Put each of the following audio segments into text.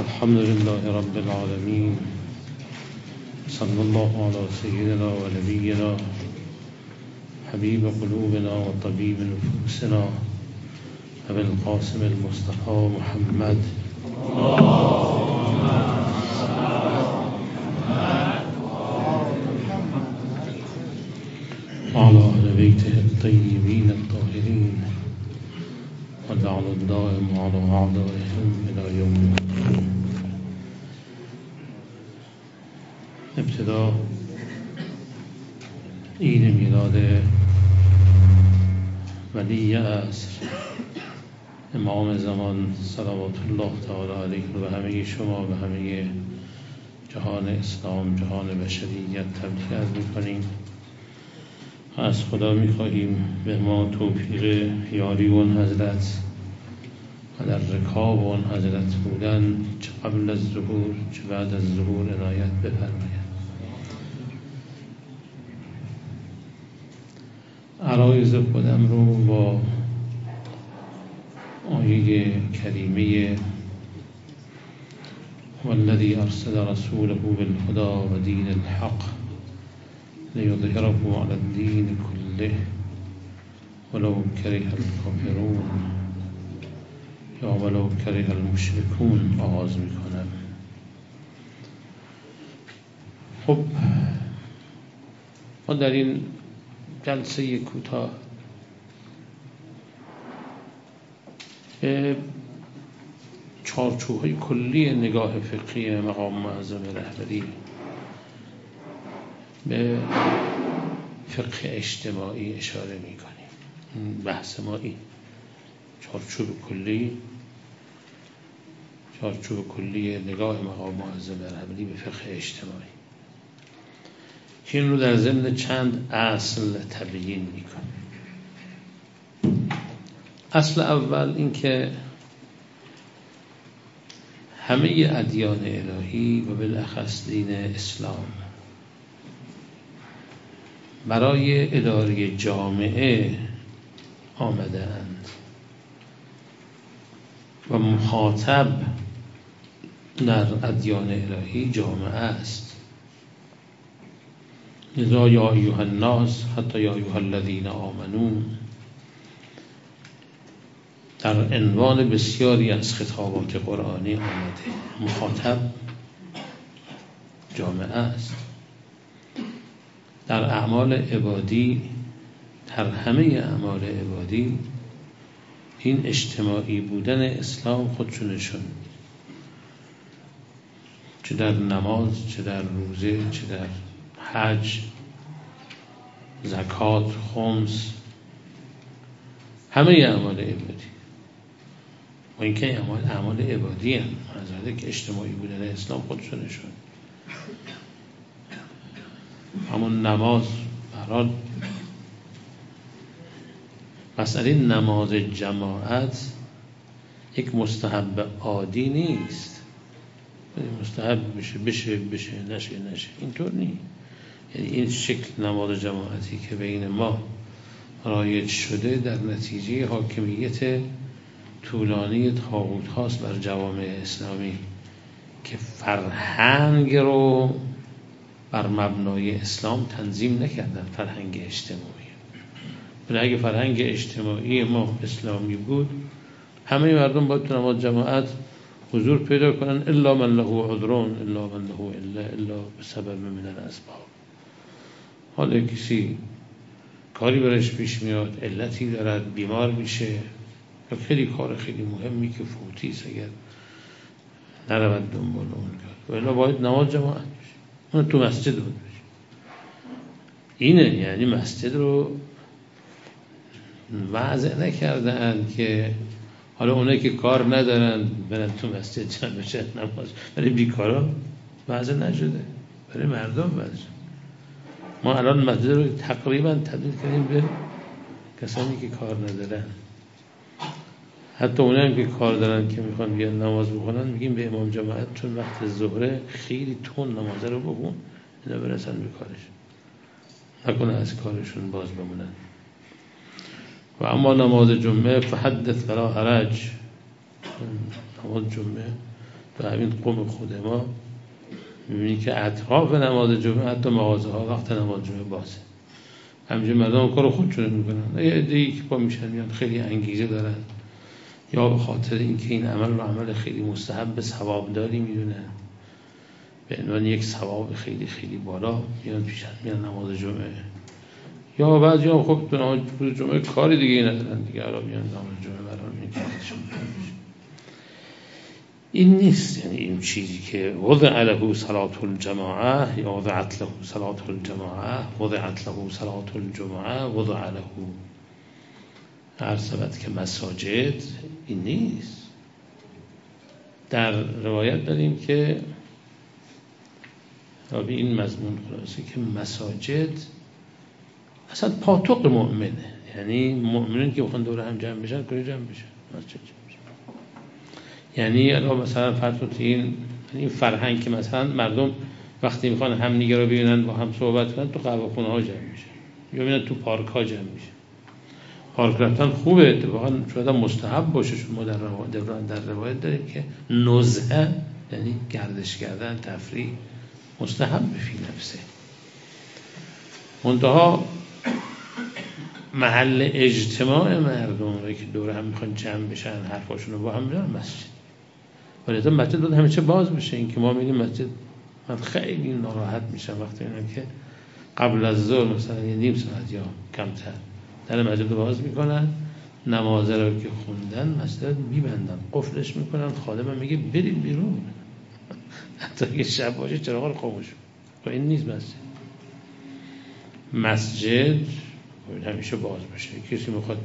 الحمد لله رب العالمين صلى الله على سيدنا ونبينا حبيب قلوبنا وطبيب نفوسنا أبي القاسم المصطفى محمد. وعلى أهل بيته الطيبين الطاهرين واللعن الدائم على أعدائهم إلى يوم الدين. ابتدا عید میلاد ولی عصر امام زمان صلوات الله تعالی علیه و همه شما و همه جهان اسلام جهان بشریت تبریک می‌کنیم. از خدا می‌خواهیم به ما توفیق یاری اون حضرت و در رکاب اون حضرت بودن چه قبل از ظهور چه بعد از ظهور عنایت بفرماید. عرایز خودم رو با آیه کریمه والذی ارسل رسوله بالهدى و دین الحق لیظهره على الدین كله ولو کره الكافرون یا ولو کره المشركون آغاز می‌کنم. خب ما در این جلسه کوتاه. به چارچوهای کلی نگاه فقهی مقام معظم رهبری. به فقه اجتماعی اشاره می کنیم بحث ما این. چارچوب کلی چارچوب کلی نگاه مقام معظم رهبری به فقه اجتماعی. که این رو در ضمن چند اصل تبیین می‌کنه. اصل اول اینکه همه ادیان الهی و بالاخص دین اسلام برای اداره جامعه آمده اند و مخاطب در ادیان الهی جامعه است. لذا یا ایوها الناس حتی یا ایوها الذین آمنون در عنوان بسیاری از خطابات قرآنی آمده. مخاطب جامعه است. در اعمال عبادی در همه اعمال عبادی این اجتماعی بودن اسلام خودشو نشون چه در نماز چه در روزه چه در حج زکات خمس همه اعمال عبادی. و این که اعمال, اعمال عبادی هم که اجتماعی بودن اسلام خودشو نشون. همون نماز برحال مسئله نماز جماعت یک مستحب عادی نیست. مستحب بشه بشه بشه نشه نشه. اینطور نیست. یعنی این شکل نماز جماعتی که بین ما رایج شده در نتیجه حاکمیت طولانی تاغوت هاست بر جوامع اسلامی که فرهنگ رو بر مبنای اسلام تنظیم نکردن فرهنگ اجتماعی. ولی اگه فرهنگ اجتماعی ما اسلامی بود همه مردم باید تو نماز جماعت حضور پیدا کنن الا من له عذرون الا من له الا الا به سبب من الاسباب حالا کسی کاری برش پیش میاد علتی دارد بیمار میشه یا خیلی کار خیلی مهمی که فوتی اگر نرود دنبال اون کرد و باید نماز جماعت بشه. اون تو مسجد بود بشه. اینه یعنی مسجد رو وضع نکردن که حالا اونایی که کار ندارن برن تو مسجد جمع بشن نماز. برای بیکارا وضع نشده. برای مردم وضع. ما الان مسجد رو تقریبا تبدیل کردیم به کسانی که کار ندارن. حتی اونایی که کار دارن که می‌خوان بیان نماز بخونن میگیم به امام جماعت چون وقت ظهره خیلی تون نماز رو بخون اینا برسن به کارش. نکنه از کارشون باز بمونن. و اما نماز جمعه فحدث فلا حرج. نماز جمعه تو همین قوم خود ما. می‌بینی که اطراف نماز جمعه حتی مغازه ها وقت نماز جمعه بازه. همینجور مردم کار خودشون می‌کنن. یه عده که پا میشن میان خیلی انگیزه دارن. یا به خاطر اینکه این عمل رو عمل خیلی مستحب به ثوابداری می‌دونن به عنوان یک ثواب خیلی خیلی بالا میان پیشن میان نماز جمعه. یا بعضی هم خب تو نماز جمعه کاری دیگه ندارن دیگه. الان میان نماز جمعه برای این نیست. یعنی این چیزی که وضع له صلات الجماعه یا وضعت له صلات الجماعه وضعت له صلات الجمعه وضع له هر که مساجد این نیست. در روایت داریم که به این مضمون خلاصه که مساجد اصلا پاتوق مؤمنه. یعنی مؤمنین که بخوان دور هم جمع بشن کجا جمع بشن؟ مسجد یعنی الان مثلا فرض این این فرهنگ که مثلا مردم وقتی می‌خوان هم نیگه رو ببینن با هم صحبت کنن تو قهوه خونه ها جمع میشه. یا ببینن تو پارک ها جمع میشه. پارک رفتن خوبه اتفاقا شاید مستحب باشه ما در روایت در روایت داریم که نزهه یعنی گردش کردن تفریح مستحب فی نفسه. منتها محل اجتماع مردم که دور هم می‌خوان جمع بشن حرفاشون رو با هم میرن مسجد. ولی مسجد باید همه چه باز بشه. این که ما میگیم مسجد من خیلی ناراحت میشم وقتی اینم که قبل از ظهر مثلا یه نیم ساعت یا کمتر در مسجد باز می‌کنن. نمازه رو که خوندن مسجد میبندن. قفلش می‌کنن. خادم میگه بریم بیرون. حتی یه شب باشه چراغ رو خاموش خب این نیست مسجد. مسجد همیشه باز باشه کسی می‌خواد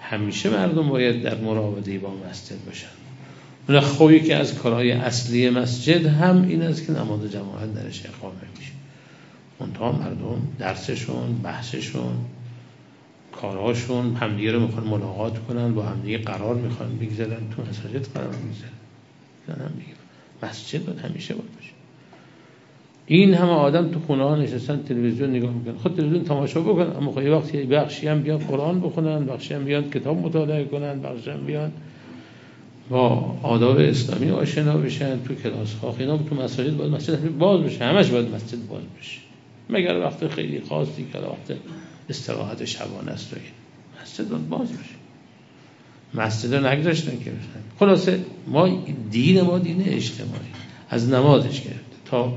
همیشه مردم باید در مراوده با مسجد باشن. اون خوبی که از کارهای اصلی مسجد هم این است که نماز جماعت درش اقامه میشه. منتها مردم درسشون بحثشون کارهاشون همدیگه رو می‌خوان ملاقات کنن با همدیگه قرار می‌خوان بگذارن تو مساجد قرار می‌گذارن مسجد باید همیشه باید باشه. این همه آدم تو خونه ها نشستن تلویزیون نگاه می‌کنن. خود تلویزیون تماشا بکنن اما خب وقتی بخشی هم بیان قرآن بخونن بخشی هم بیان کتاب مطالعه کنن بخشی هم بیان با آداب اسلامی آشنا بشن تو کلاس ها. اینا تو مساجد باید مسجد باز بشه. همش باید مسجد باز بشه. مگر وقت خیلی خاصی که وقت استراحت شبانه است و مسجد باید باز بشه. مسجد رو نگذاشتن که بشن. خلاصه ما دین ما دین اجتماعی. از نمازش گرفته تا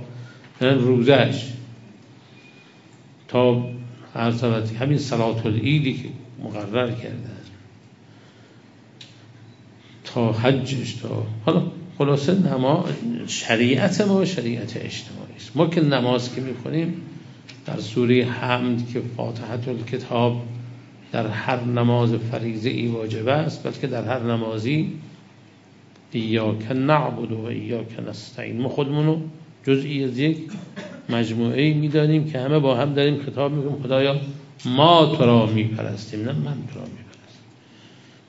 روزش تا همین صلات العیدی که مقرر کرده. تا حجش تا حالا خلاصه نماز شریعت ما شریعت اجتماعی است. ما که نماز که می‌خونیم در سوره حمد که فاتحت الکتاب در هر نماز فریضه ای واجب است بلکه در هر نمازی ایاک نعبد و ایاک نستعین ما خودمونو جزئی از یک مجموعه می‌دانیم که همه با هم داریم خطاب می‌کنیم. خدایا ما تو را میپرستیم نه من تو را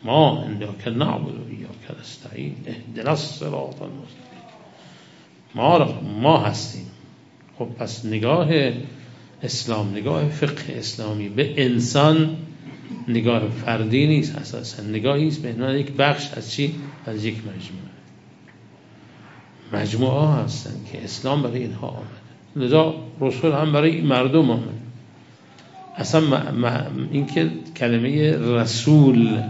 ما عندك نعبد و ایاک نستعین اهدنا الصراط المستقیم. ما ما هستیم. خب پس نگاه اسلام نگاه فقه اسلامی به انسان نگاه فردی نیست اساسا. نگاهی است به عنوان یک بخش از چی؟ از یک مجموعه. مجموعه هستن که اسلام برای اینها آمده. لذا رسول هم برای مردم آمد اصلا اینکه کلمه رسول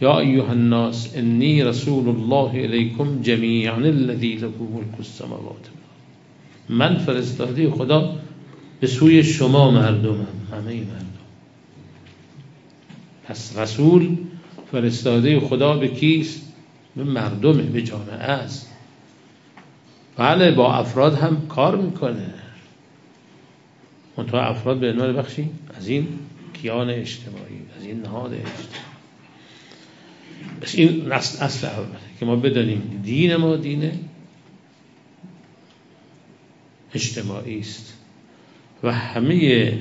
یا ایها الناس انی رسول الله الیکم جمیعا الذی له ملک السماوات من فرستاده خدا به سوی شما مردمم همه مردم. پس رسول فرستاده خدا به کیست؟ به مردمه به جامعه است. بله با افراد هم کار می‌کنه. منتها افراد به عنوان بخشی از این کیان اجتماعی از این نهاد اجتماعی. بس این اصل, اصل که ما بدانیم دین ما دین اجتماعی است و همه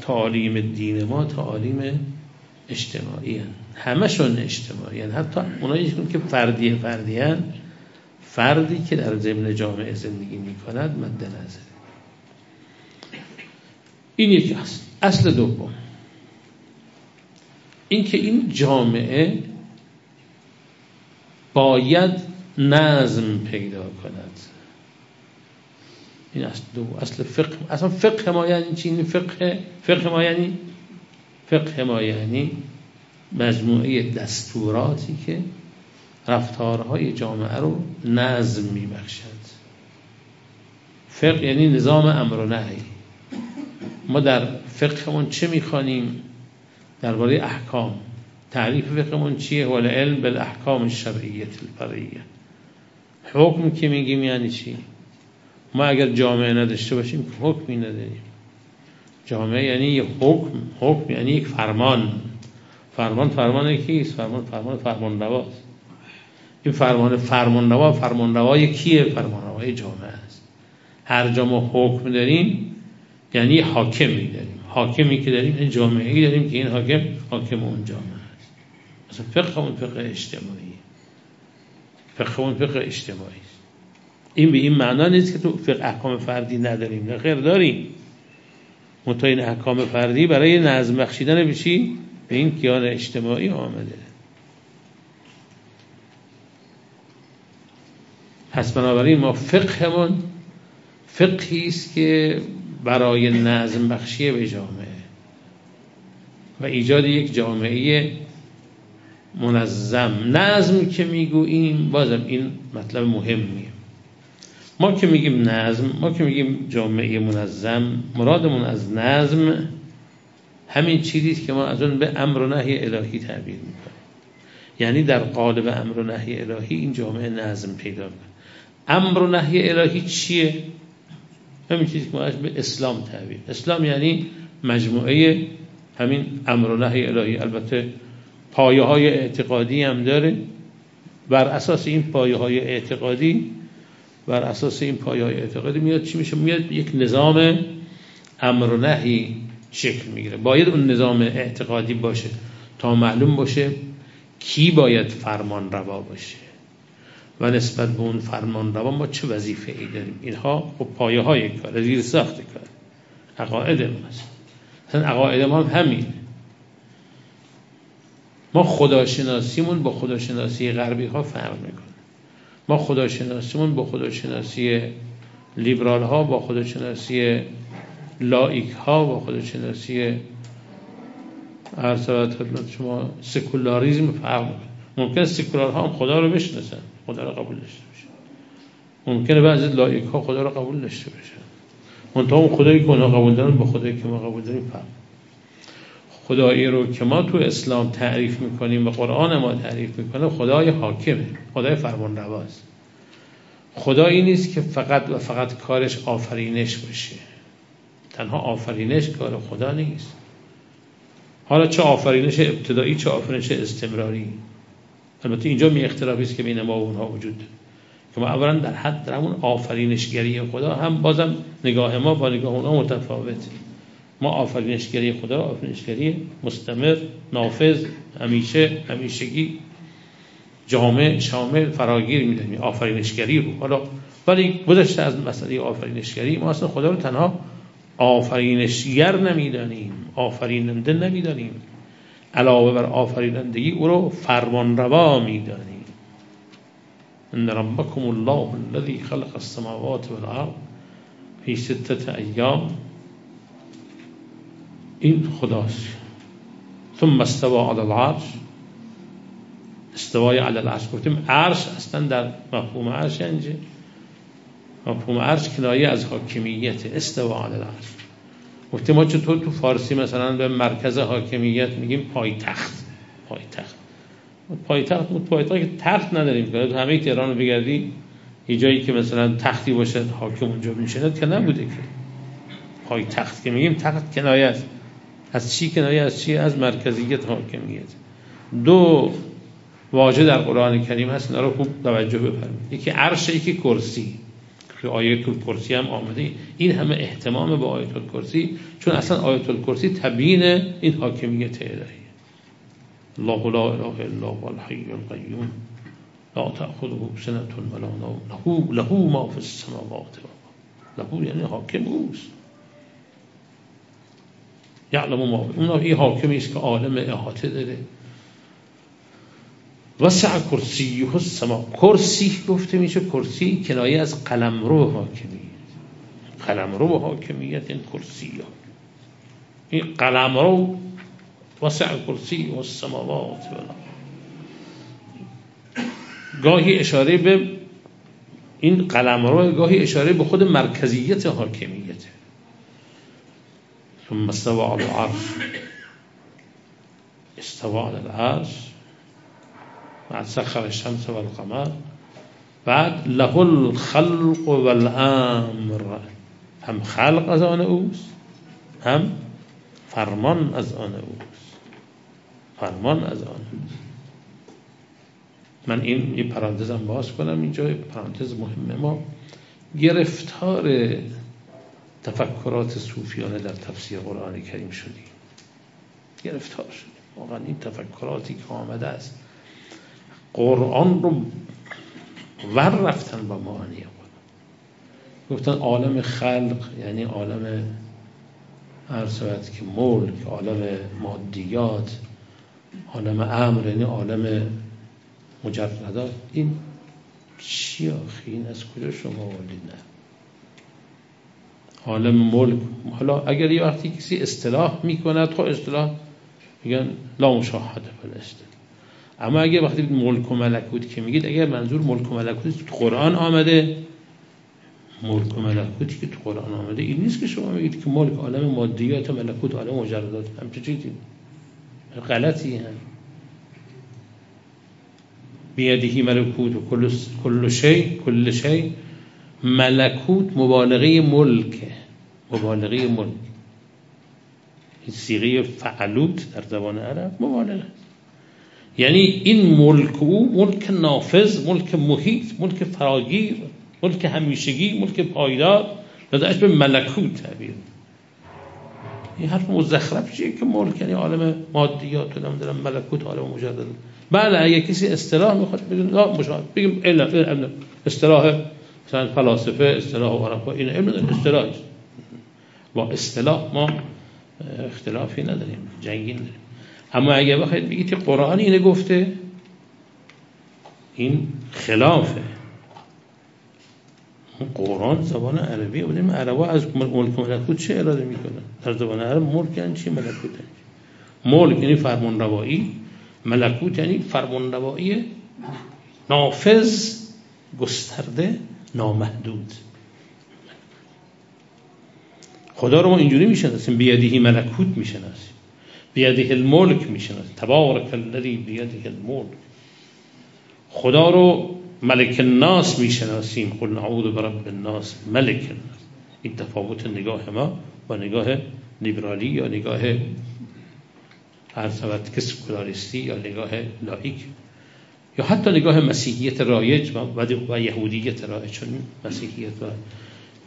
تعالیم دین ما تعالیم اجتماعی هن. همشون اجتماعی هن. حتی اونایی که فردی فردی هن. فردی که در ضمن جامعه زندگی می کند مد نظر این یکی اصل اصل دوم اینکه این جامعه باید نظم پیدا کند. این اصل دو اصل فقه. اصلا فقه ما یعنی چی؟ این فقه فقه ما یعنی؟ فقه ما یعنی مجموعه دستوراتی که رفتارهای جامعه رو نظم میبخشد. فقه یعنی نظام امر و نهی. ما در فقهمون چه می‌خوانیم؟ درباره احکام. تعریف فقهمون چیه؟ ولی علم بالاحکام الشرعیه الفرعیه حکم که میگیم یعنی چی؟ ما اگر جامعه نداشته باشیم حکمی نداریم. جامعه یعنی یک حکم. حکم یعنی یک فرمان. فرمان فرمان کیست فرمان فرمان فرمان رواست این فرمان فرمان روا فرمان روای کیه؟ فرمان روای جامعه است. هر جا ما حکم داریم یعنی حاکمی داریم. حاکمی که داریم این جامعه ای داریم که این حاکم حاکم اون جامعه. مثلا فقه اون فقه اجتماعی. فقه اون فقه اجتماعی. این به این معنا نیست که تو فقه احکام فردی نداریم نه خیر داریم. منتها این احکام فردی برای نظم بخشیدن به چی؟ به این کیان اجتماعی آمده. پس بنابراین ما فقهمون فقهی است که برای نظم بخشی به جامعه. و ایجاد یک جامعه منظم. نظم که می‌گوییم بازم این مطلب مهمیه. ما که میگیم نظم ما که میگیم جامعه منظم مرادمون از نظم همین چیزی که ما از اون به امر و نهی الهی تعبیر می‌کنیم. یعنی در قالب امر و نهی الهی این جامعه نظم پیدا کنه امر و نهی الهی چیه؟ همین چیزی که ما به اسلام تعبیر. اسلام یعنی مجموعه همین امر و نهی الهی. البته پایه های اعتقادی هم داره. بر اساس این پایه های اعتقادی بر اساس این پایه های اعتقادی میاد چی میشه؟ میاد یک نظام امر و نهی شکل می‌گیره. باید اون نظام اعتقادی باشه تا معلوم باشه کی باید فرمان روا باشه. و نسبت به اون فرمان روا ما چه وظیفه ای داریم؟ اینها خب پایه های کار زیر ساخت کار. عقاید ماست مثلا عقاید ما هم همین ما خداشناسیمون با خداشناسی غربی ها فرق می‌کنه. ما خداشناسیمون با خداشناسی لیبرال ها با خداشناسی لائیک ها با خداشناسی ارسالت خدمت شما سکولاریزم فرق می‌کنه. ممکن سکولار ها هم خدا رو بشناسن خدا رو قبول داشته باشن. ممکنه بعضی لائیک ها خدا رو قبول داشته باشن. منتها اون خدایی که اونا قبول دارن با خدایی که ما قبول داریم فرق خدایی رو که ما تو اسلام تعریف می‌کنیم و قرآن ما تعریف می‌کنه خدای حاکمه خدای فرمان رواست خدایی نیست که فقط و فقط کارش آفرینش باشه. تنها آفرینش کار خدا نیست. حالا چه آفرینش ابتدایی چه آفرینش استمراری؟ البته اینجا می اختلافی است که بین ما و اونها وجود که ما اولا در حد در همون آفرینشگری خدا هم بازم نگاه ما با نگاه اونها متفاوته. ما آفرینشگری خدا آفرینشگری مستمر نافذ همیشه همیشگی جامع شامل فراگیر می‌دونیم آفرینشگری رو. حالا ولی گذشته از مسئله آفرینشگری ما اصلا خدا رو تنها آفرینشگر نمی‌دانیم آفریننده نمی‌دانیم. علاوه بر آفرینندگی او رو فرمانروا می‌دانیم. ان ربکم الله الذي خلق السماوات والارض فی ستت ایام. این خداست. ثم استوا على العرش. استوای علی العرش. گفتیم عرش اصلا در مفهوم عرش یعنی مفهوم عرش کنایه از حاکمیت. استوا علی العرش. گفتیم ما چطور تو فارسی مثلا به مرکز حاکمیت میگیم پایتخت. پایتخت. پایتخت پایتخت که تخت نداریم. که همه تهران رو بگردی یه جایی که مثلا تختی باشه حاکم اونجا میشند که نبوده که. پایتخت که میگیم تخت کنایه است. از چی کنایه؟ از چی؟ از مرکزیت حاکمیت. دو واژه در قرآن کریم هست اینا رو خوب توجه بفرمایید. یکی عرش یکی کرسی. که آیت الکرسی هم آمده. این همه احتمام به آیت الکرسی چون اصلا آیت الکرسی تبیین این حاکمیت الهی الله لا اله الا هو الحي القيوم لا تأخذه سنة ولا نوم. له له ما في السماوات له یعنی حاکم اوست. یعلم ما اون این حاکمی است که عالم احاطه داره. وسع کرسی السما کرسی گفته میشه کرسی کنایه از قلمرو حاکمیت. قلمرو حاکمیت این کرسی ها این قلمرو وسع کرسی و السماوات گاهی اشاره به این قلمرو گاهی اشاره به خود مرکزیت حاکمیت. ثم استوى على العرش. استوى على العرش. بعد سخر الشمس والقمر. بعد له الخلق والامر هم خلق از آن اوست. هم فرمان از آن اوست. فرمان از آن اوست. من این یه پرانتزم باز کنم اینجا. پرانتز مهمه ما. گرفتار تفکرات صوفیانه در تفسیر قرآن کریم شدیم گرفتار شدیم واقعا این تفکراتی که آمده است قرآن رو ور رفتن با معانی گفتن عالم خلق یعنی عالم عرض که ملک عالم مادیات عالم امر یعنی عالم مجردات. این چی آخی این از کجا شما آوردید نه عالم ملک. حالا اگر یه وقتی کسی اصطلاح می‌کند خب اصطلاح میگن لا مشاهده است اما اگر وقتی ملک و ملکوت که میگید اگر منظور ملک و ملکوت تو قرآن آمده. ملک و ملکوتی که تو قرآن آمده. این نیست که شما میگید که ملک عالم مادیات ملکوت عالم مجردات. همچه چیزی غلطی هم. بیادهی ملکوت و کل شی کل شی ملکوت مبالغه ملکه. مبالغه ملک. سیغه فعلوت در زبان عرب مبالغه. یعنی این ملک او ملک نافذ ملک محیط ملک فراگیر ملک همیشگی ملک پایدار. لذاش به ملکوت تعبیر. این حرف مزخرف چیه که ملک؟ یعنی عالم مادیات و نمی‌دونم ملکوت عالم مجدد. بله اگه کسی اصطلاح می‌خواد بگیم لا مشاهد. بگیم علم اصطلاح مثلا فلاسفه اصطلاح عرفا این علم اصطلاح با اصطلاح ما اختلافی نداریم جنگی نداریم. اما اگه بخواید بگید که قرآن اینه گفته این خلافه. قرآن زبان عربی بودیم عربا از ملک ملکوت چه اراده می‌کنن؟ در زبان عرب ملک یعنی چی؟ ملکوت یعنی ملک یعنی فرمان روایی ملکوت یعنی فرمان روایی نافذ گسترده نامحدود. خدا رو ما اینجوری می‌شناسیم بیادیهی ملکوت می‌شناسیم بیادیه الملک می‌شناسیم. تبارک الذی بیادیه الملک. خدا رو ملک الناس می‌شناسیم. قل نعوذ برب الناس. ملک الناس. این تفاوت نگاه ما با نگاه لیبرالی یا نگاه که سکولاریستی یا نگاه لایک. یا حتی نگاه مسیحیت رایج و یهودیت رایج. چون مسیحیت و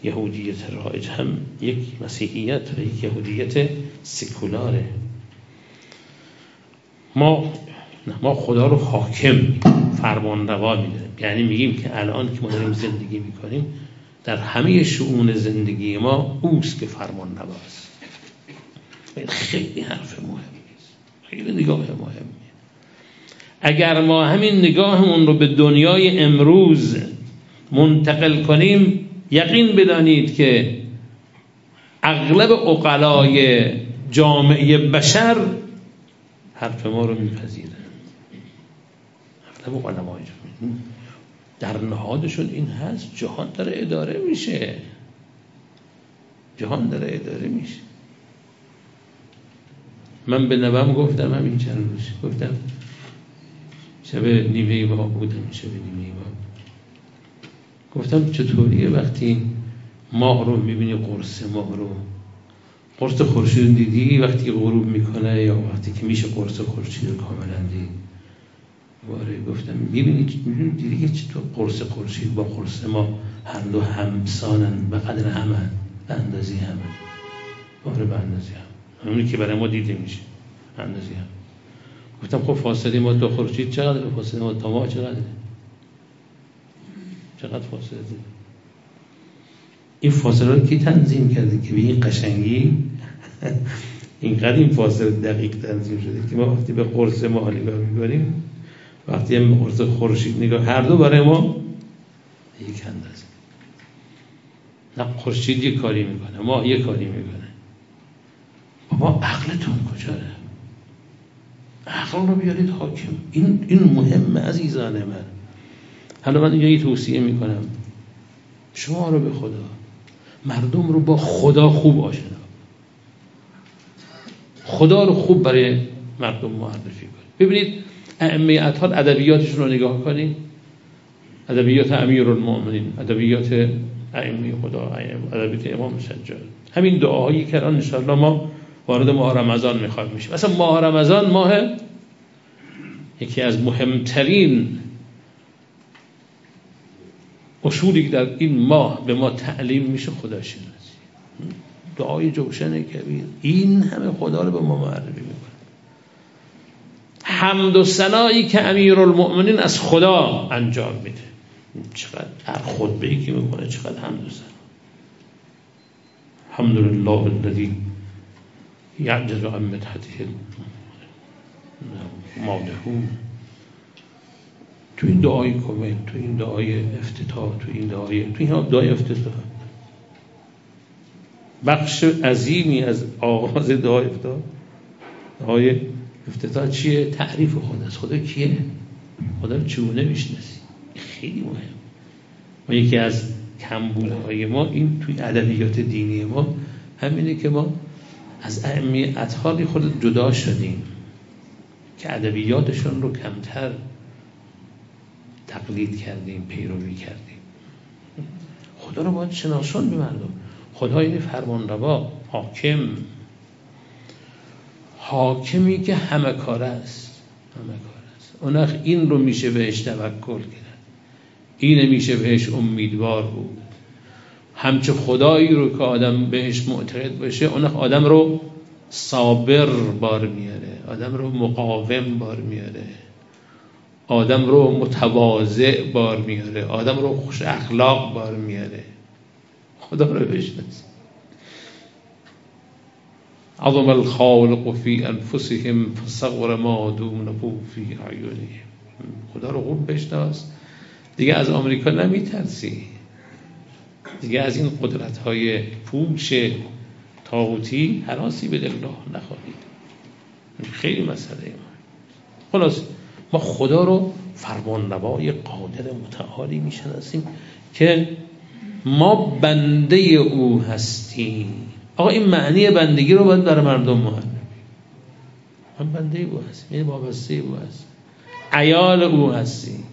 یهودیت رایج هم یک مسیحیت و یک یهودیت سکولاره. ما ما خدا رو حاکم فرمان روا می‌دونیم یعنی میگیم که الان که ما داریم زندگی می‌کنیم در همه شؤون زندگی ما اوست که فرمان رواست خیلی حرف مهمی خیلی نگاه مهمیه اگر ما همین نگاهمون رو به دنیای امروز منتقل کنیم یقین بدانید که اغلب اقلای جامعه بشر حرف ما رو میپذیرن اغلب علمای در نهادشون این هست جهان داره اداره میشه. جهان داره اداره میشه. من به نوام گفتم همین چند روز. گفتم شب نیمه با بودم شب نیمه با گفتم چطوریه وقتی ماه رو می‌بینی قرص ماه رو؟ قرص خورشید دیدی وقتی غروب می‌کنه یا وقتی که میشه قرص خورشید رو کاملا دید؟ باره گفتم می‌بینی دیدی که چطور قرص خورشید با قرص ما هر دو همسانن به قدر همه به اندازی همه. باره به اندازی هم همونی که برای ما دیده میشه. اندازی هم گفتم خب فاصله ما دو خورشید چقدر فاصله ما تا ما چقدر چقدر فاصله این فاصله رو کی تنظیم کرده که به این قشنگی؟ اینقدر این فاصله دقیق تنظیم شده که ما وقتی به قرص ما نگاه می‌کنیم وقتی هم قرص خورشید نگاه هر دو برای ما یک اندازه نه خورشید یه کاری می‌کنه ما یه کاری می‌کنه. بابا عقلتون کجاست؟ عقل رو بیارید حاکم. این, این مهمه عزیزان من. حالا من یه توصیه می‌کنم. شما رو به خدا. مردم رو با خدا خوب آشنا. خدا رو خوب برای مردم معرفی کنید ببینید ائمه اطهار ادبیاتشون رو نگاه کنید. ادبیات المؤمنین ادبیات ائمه خدا ادبیات امام سجاد. همین دعاهایی که الان ان ما وارد ماه رمضان می‌خواد میشه. مثلا ماه رمضان ماه یکی از مهمترین اصولی در این ماه به ما تعلیم میشه خدا شناسی دعای جوشن کبیر این همه خدا رو به ما معرفی می‌کنه. حمد و سنایی که امیر المؤمنین از خدا انجام میده. چقدر هر ای که می‌کنه چقدر حمد و سنا الحمد لله الذي یعجز عن مدحته مادهون تو این دعای کمل تو این دعای افتتاح تو این دعای تو این دعای افتتاح. بخش عظیمی از آغاز دعای افتتاح دعای افتتاح چیه؟ تعریف خدا خدا کیه؟ خدا رو چونه می‌شناسی؟ خیلی مهم. و یکی از کمبول های ما این توی ادبیات دینی ما همینه که ما از اهمی اطهاری خود جدا شدیم که ادبیاتشون رو کمتر تقلید کردیم پیروی کردیم. خدا رو باید شناسان به مردم. خدا این فرمان روا حاکم. حاکمی که همه کار است همه کار است. اون این رو میشه بهش توکل کرد. این میشه بهش امیدوار بود. همچه خدایی رو که آدم بهش معتقد باشه اون آدم رو صابر بار میاره آدم رو مقاوم بار میاره آدم رو متواضع بار میاره آدم رو خوش اخلاق بار میاره. خدا رو بشناس عظم الخالق فی انفسهم فصغر ما دونه فی عیونهم خدا رو خوب بشناس. دیگه از آمریکا نمیترسی. دیگه از این قدرت های پوش تاغوتی حراسی به دل نخواهید. خیلی مسئله ما خلاص ما خدا رو فرمان نوای قادر متعالی می‌شناسیم که ما بنده او هستیم. آقا این معنی بندگی رو باید برای مردم معرفی من بنده او هستیم یعنی وابسته او هستیم. عیال او هستیم.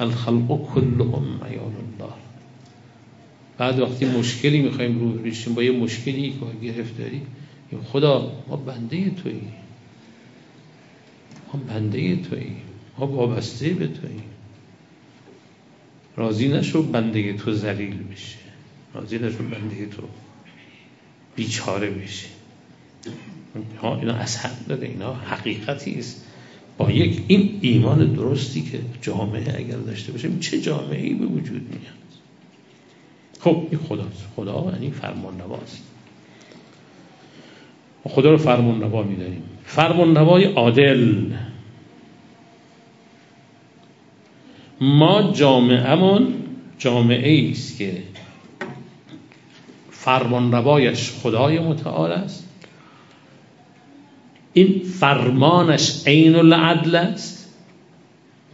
الخلق كلهم عیال الله بعد وقتی مشکلی می‌خوایم رو بشیم با یه مشکلی که گرفتاری خدا ما بنده تویی. ما بنده تویی. ما وابسته به تویی. راضی نشو بنده تو ذلیل بشه راضی نشو بنده تو بیچاره بشه اینا اصحب داره اینا حقیقتی است. با یک این ایمان درستی که جامعه اگر داشته باشه چه جامعه ای به وجود میاد؟ خب این خداست خدا یعنی فرمان رواست خدا رو فرمان روا میداریم فرمان روای عادل. ما جامعهمون جامعه است که فرمان روایش خدای متعال است. این فرمانش عین العدل است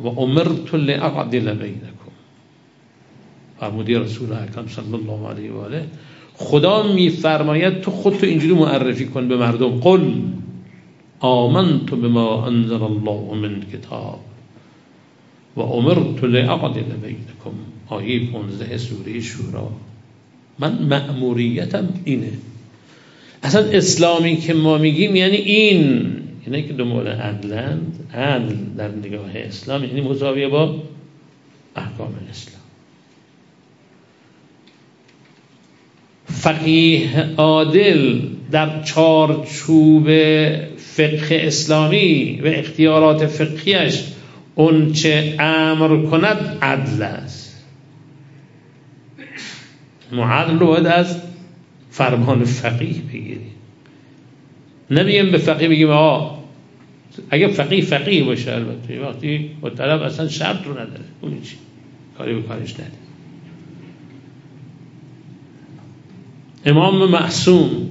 و امرت لاعدل بینکم. فرمودی رسول اکرم صلی الله علیه و آله خدا میفرماید تو خودتو اینجوری معرفی کن به مردم. قل آمنت بما انزل الله من کتاب و امرت لاعدل بینکم. آیه 15 سوره شورا. من مأموریتم اینه. اصلا اسلامی که ما میگیم یعنی این. یعنی که دنبال عدلند عدل در نگاه اسلام یعنی مزاویه با احکام اسلام. فقیه عادل در چارچوب فقه اسلامی و اختیارات فقهیش اون چه امر کند عدل است. ما عدل رو باید از فرمان فقیه بگیریم نمیگیم به فقیه بگیم آه اگه فقیه فقیه باشه البته. وقتی با طرف اصلا شرط رو نداره. اون چی؟ کاری به کارش نده امام معصوم.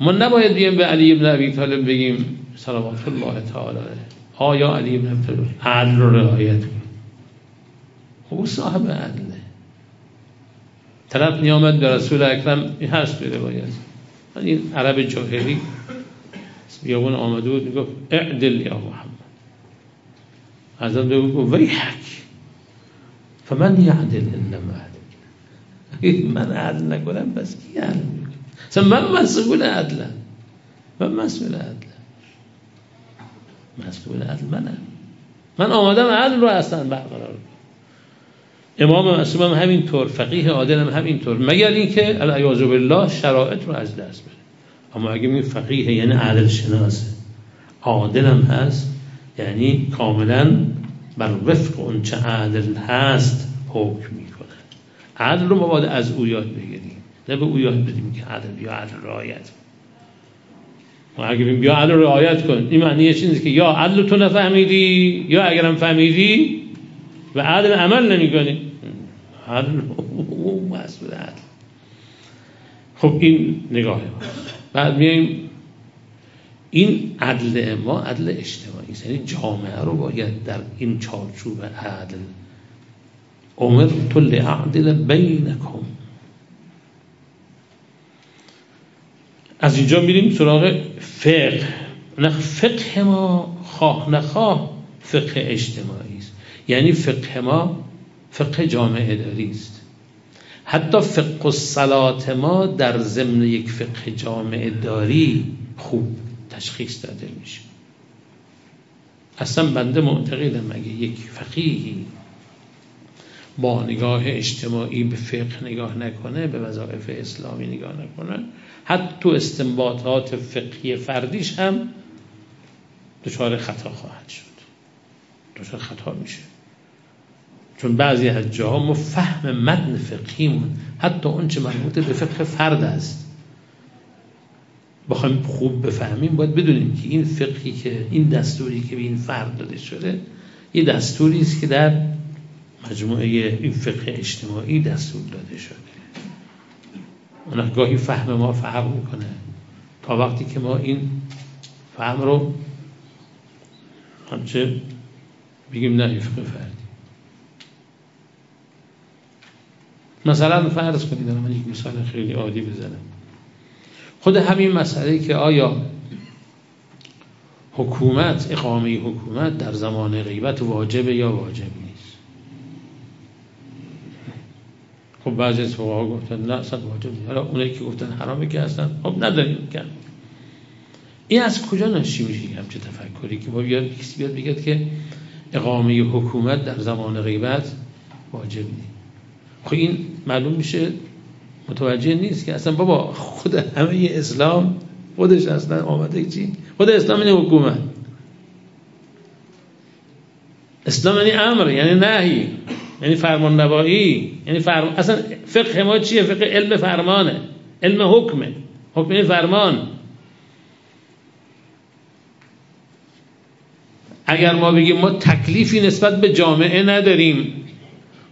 ما نباید بیم به علی ابن ابی طالب بگیم صلوات الله تعالی. آیا علی ابن ابی طالب عدل رو رعایت کن خب صاحب عدله. طرف نیامد به رسول اکرم این هست به روایت این. عرب جاهلی بیابون آمده بود میگفت اعدل یا محمد. ازم بگو ویحک. فمن یعدل انما عدل من عدل نکنم بس کی عدل میکنه؟ من مسئول عدلم. من مسئول عدلم. مسئول عدل منم. من آمدم عدل رو أصلا برقرار کنم. امام معصوم هم همینطور فقیه عادل هم همینطور مگر اینکه العیاذ بالله شرایط رو از دست بده. اما اگه میگه فقیه یعنی عادل شناسه عادل هم هست یعنی کاملا بر وفق اون چه عادل هست حکم می‌کنه. عدل رو ما از او یاد بگیریم نه به او یاد بدیم که عدل بیا عدل رعایت. ما اگه بیا عدل رعایت کن این معنی چیزی که یا عدل تو نفهمیدی یا اگرم فهمیدی و عدل عمل نمی کنی عدل او مسئول عدل خب این نگاه ما. بعد میایم این عدل ما عدل اجتماعی یعنی جامعه رو باید در این چارچوب عدل. عمر تو لعدل بینکم. از اینجا میریم سراغ فقه. نه فقه ما خواه نخواه فقه اجتماعی. یعنی فقه ما فقه جامعه داری است. حتی فقه الصلات ما در ضمن یک فقه جامعه داری خوب تشخیص داده میشه. اصلا بنده معتقدم اگه یک فقیهی با نگاه اجتماعی به فقه نگاه نکنه به وظایف اسلامی نگاه نکنه حتی تو استنباطات فقهی فردیش هم دچار خطا خواهد شد. دچار خطا میشه. چون بعضی از جاها ما فهم متن فقهیمون. حتی اون چه مربوط به فقه فرد است. بخوایم خوب بفهمیم باید بدونیم که این فقهی که این دستوری که به این فرد داده شده یه دستوری است که در مجموعه این فقه اجتماعی دستور داده شده. اون گاهی فهم ما فرق می‌کنه. تا وقتی که ما این فهم رو همچه بگیم نه فقه فردی مثلا فرض کنید من یک مثال خیلی عادی بزنم. خود همین مسئله که آیا حکومت اقامه حکومت در زمان غیبت واجب یا واجب نیست؟ خب بعضی از فقها گفتن نه اصلا واجب نیست. حالا اونایی که گفتن حرامه که هستن خب نداریم کن این از کجا ناشی میشه همچه تفکری که با بیاد کسی بیاد بگید که اقامه حکومت در زمان غیبت واجب نیست؟ خب این معلوم میشه متوجه نیست که اصلا بابا خود همه اسلام خودش اصلا آمده چی؟ خود اسلام یعنی حکومت. اسلام یعنی امر یعنی نهی یعنی فرمان روایی یعنی فرم... اصلا فقه ما چیه؟ فقه علم فرمانه علم حکمه. حکم یعنی فرمان. اگر ما بگیم ما تکلیفی نسبت به جامعه نداریم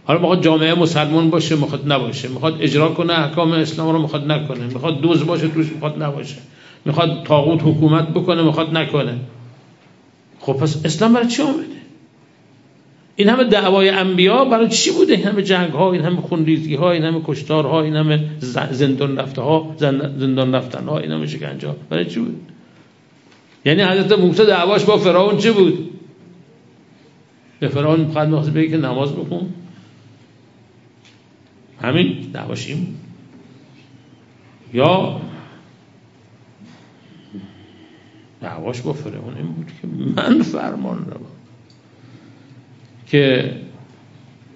حالا می‌خواد جامعه مسلمان باشه می‌خواد نباشه. می‌خواد اجرا کنه احکام اسلام رو می‌خواد نکنه. می‌خواد دوز باشه توش می‌خواد نباشه. می‌خواد تاغوت حکومت بکنه می‌خواد نکنه. خب پس اسلام برای چی آمده؟ این همه دعوای انبیا برای چی بوده؟ این همه جنگ ها این همه خونریزی ها این همه کشتار ها این همه زندان رفته ها زندان رفتن ها این همه شکنجه ها برای چی بود؟ یعنی حضرت موسی دعواش با فرعون چی بود؟ به فرعون می‌خواد بگه که نماز بخون. همین دعواشیم. یا دعواش با فرعون این بود که من فرمان رو که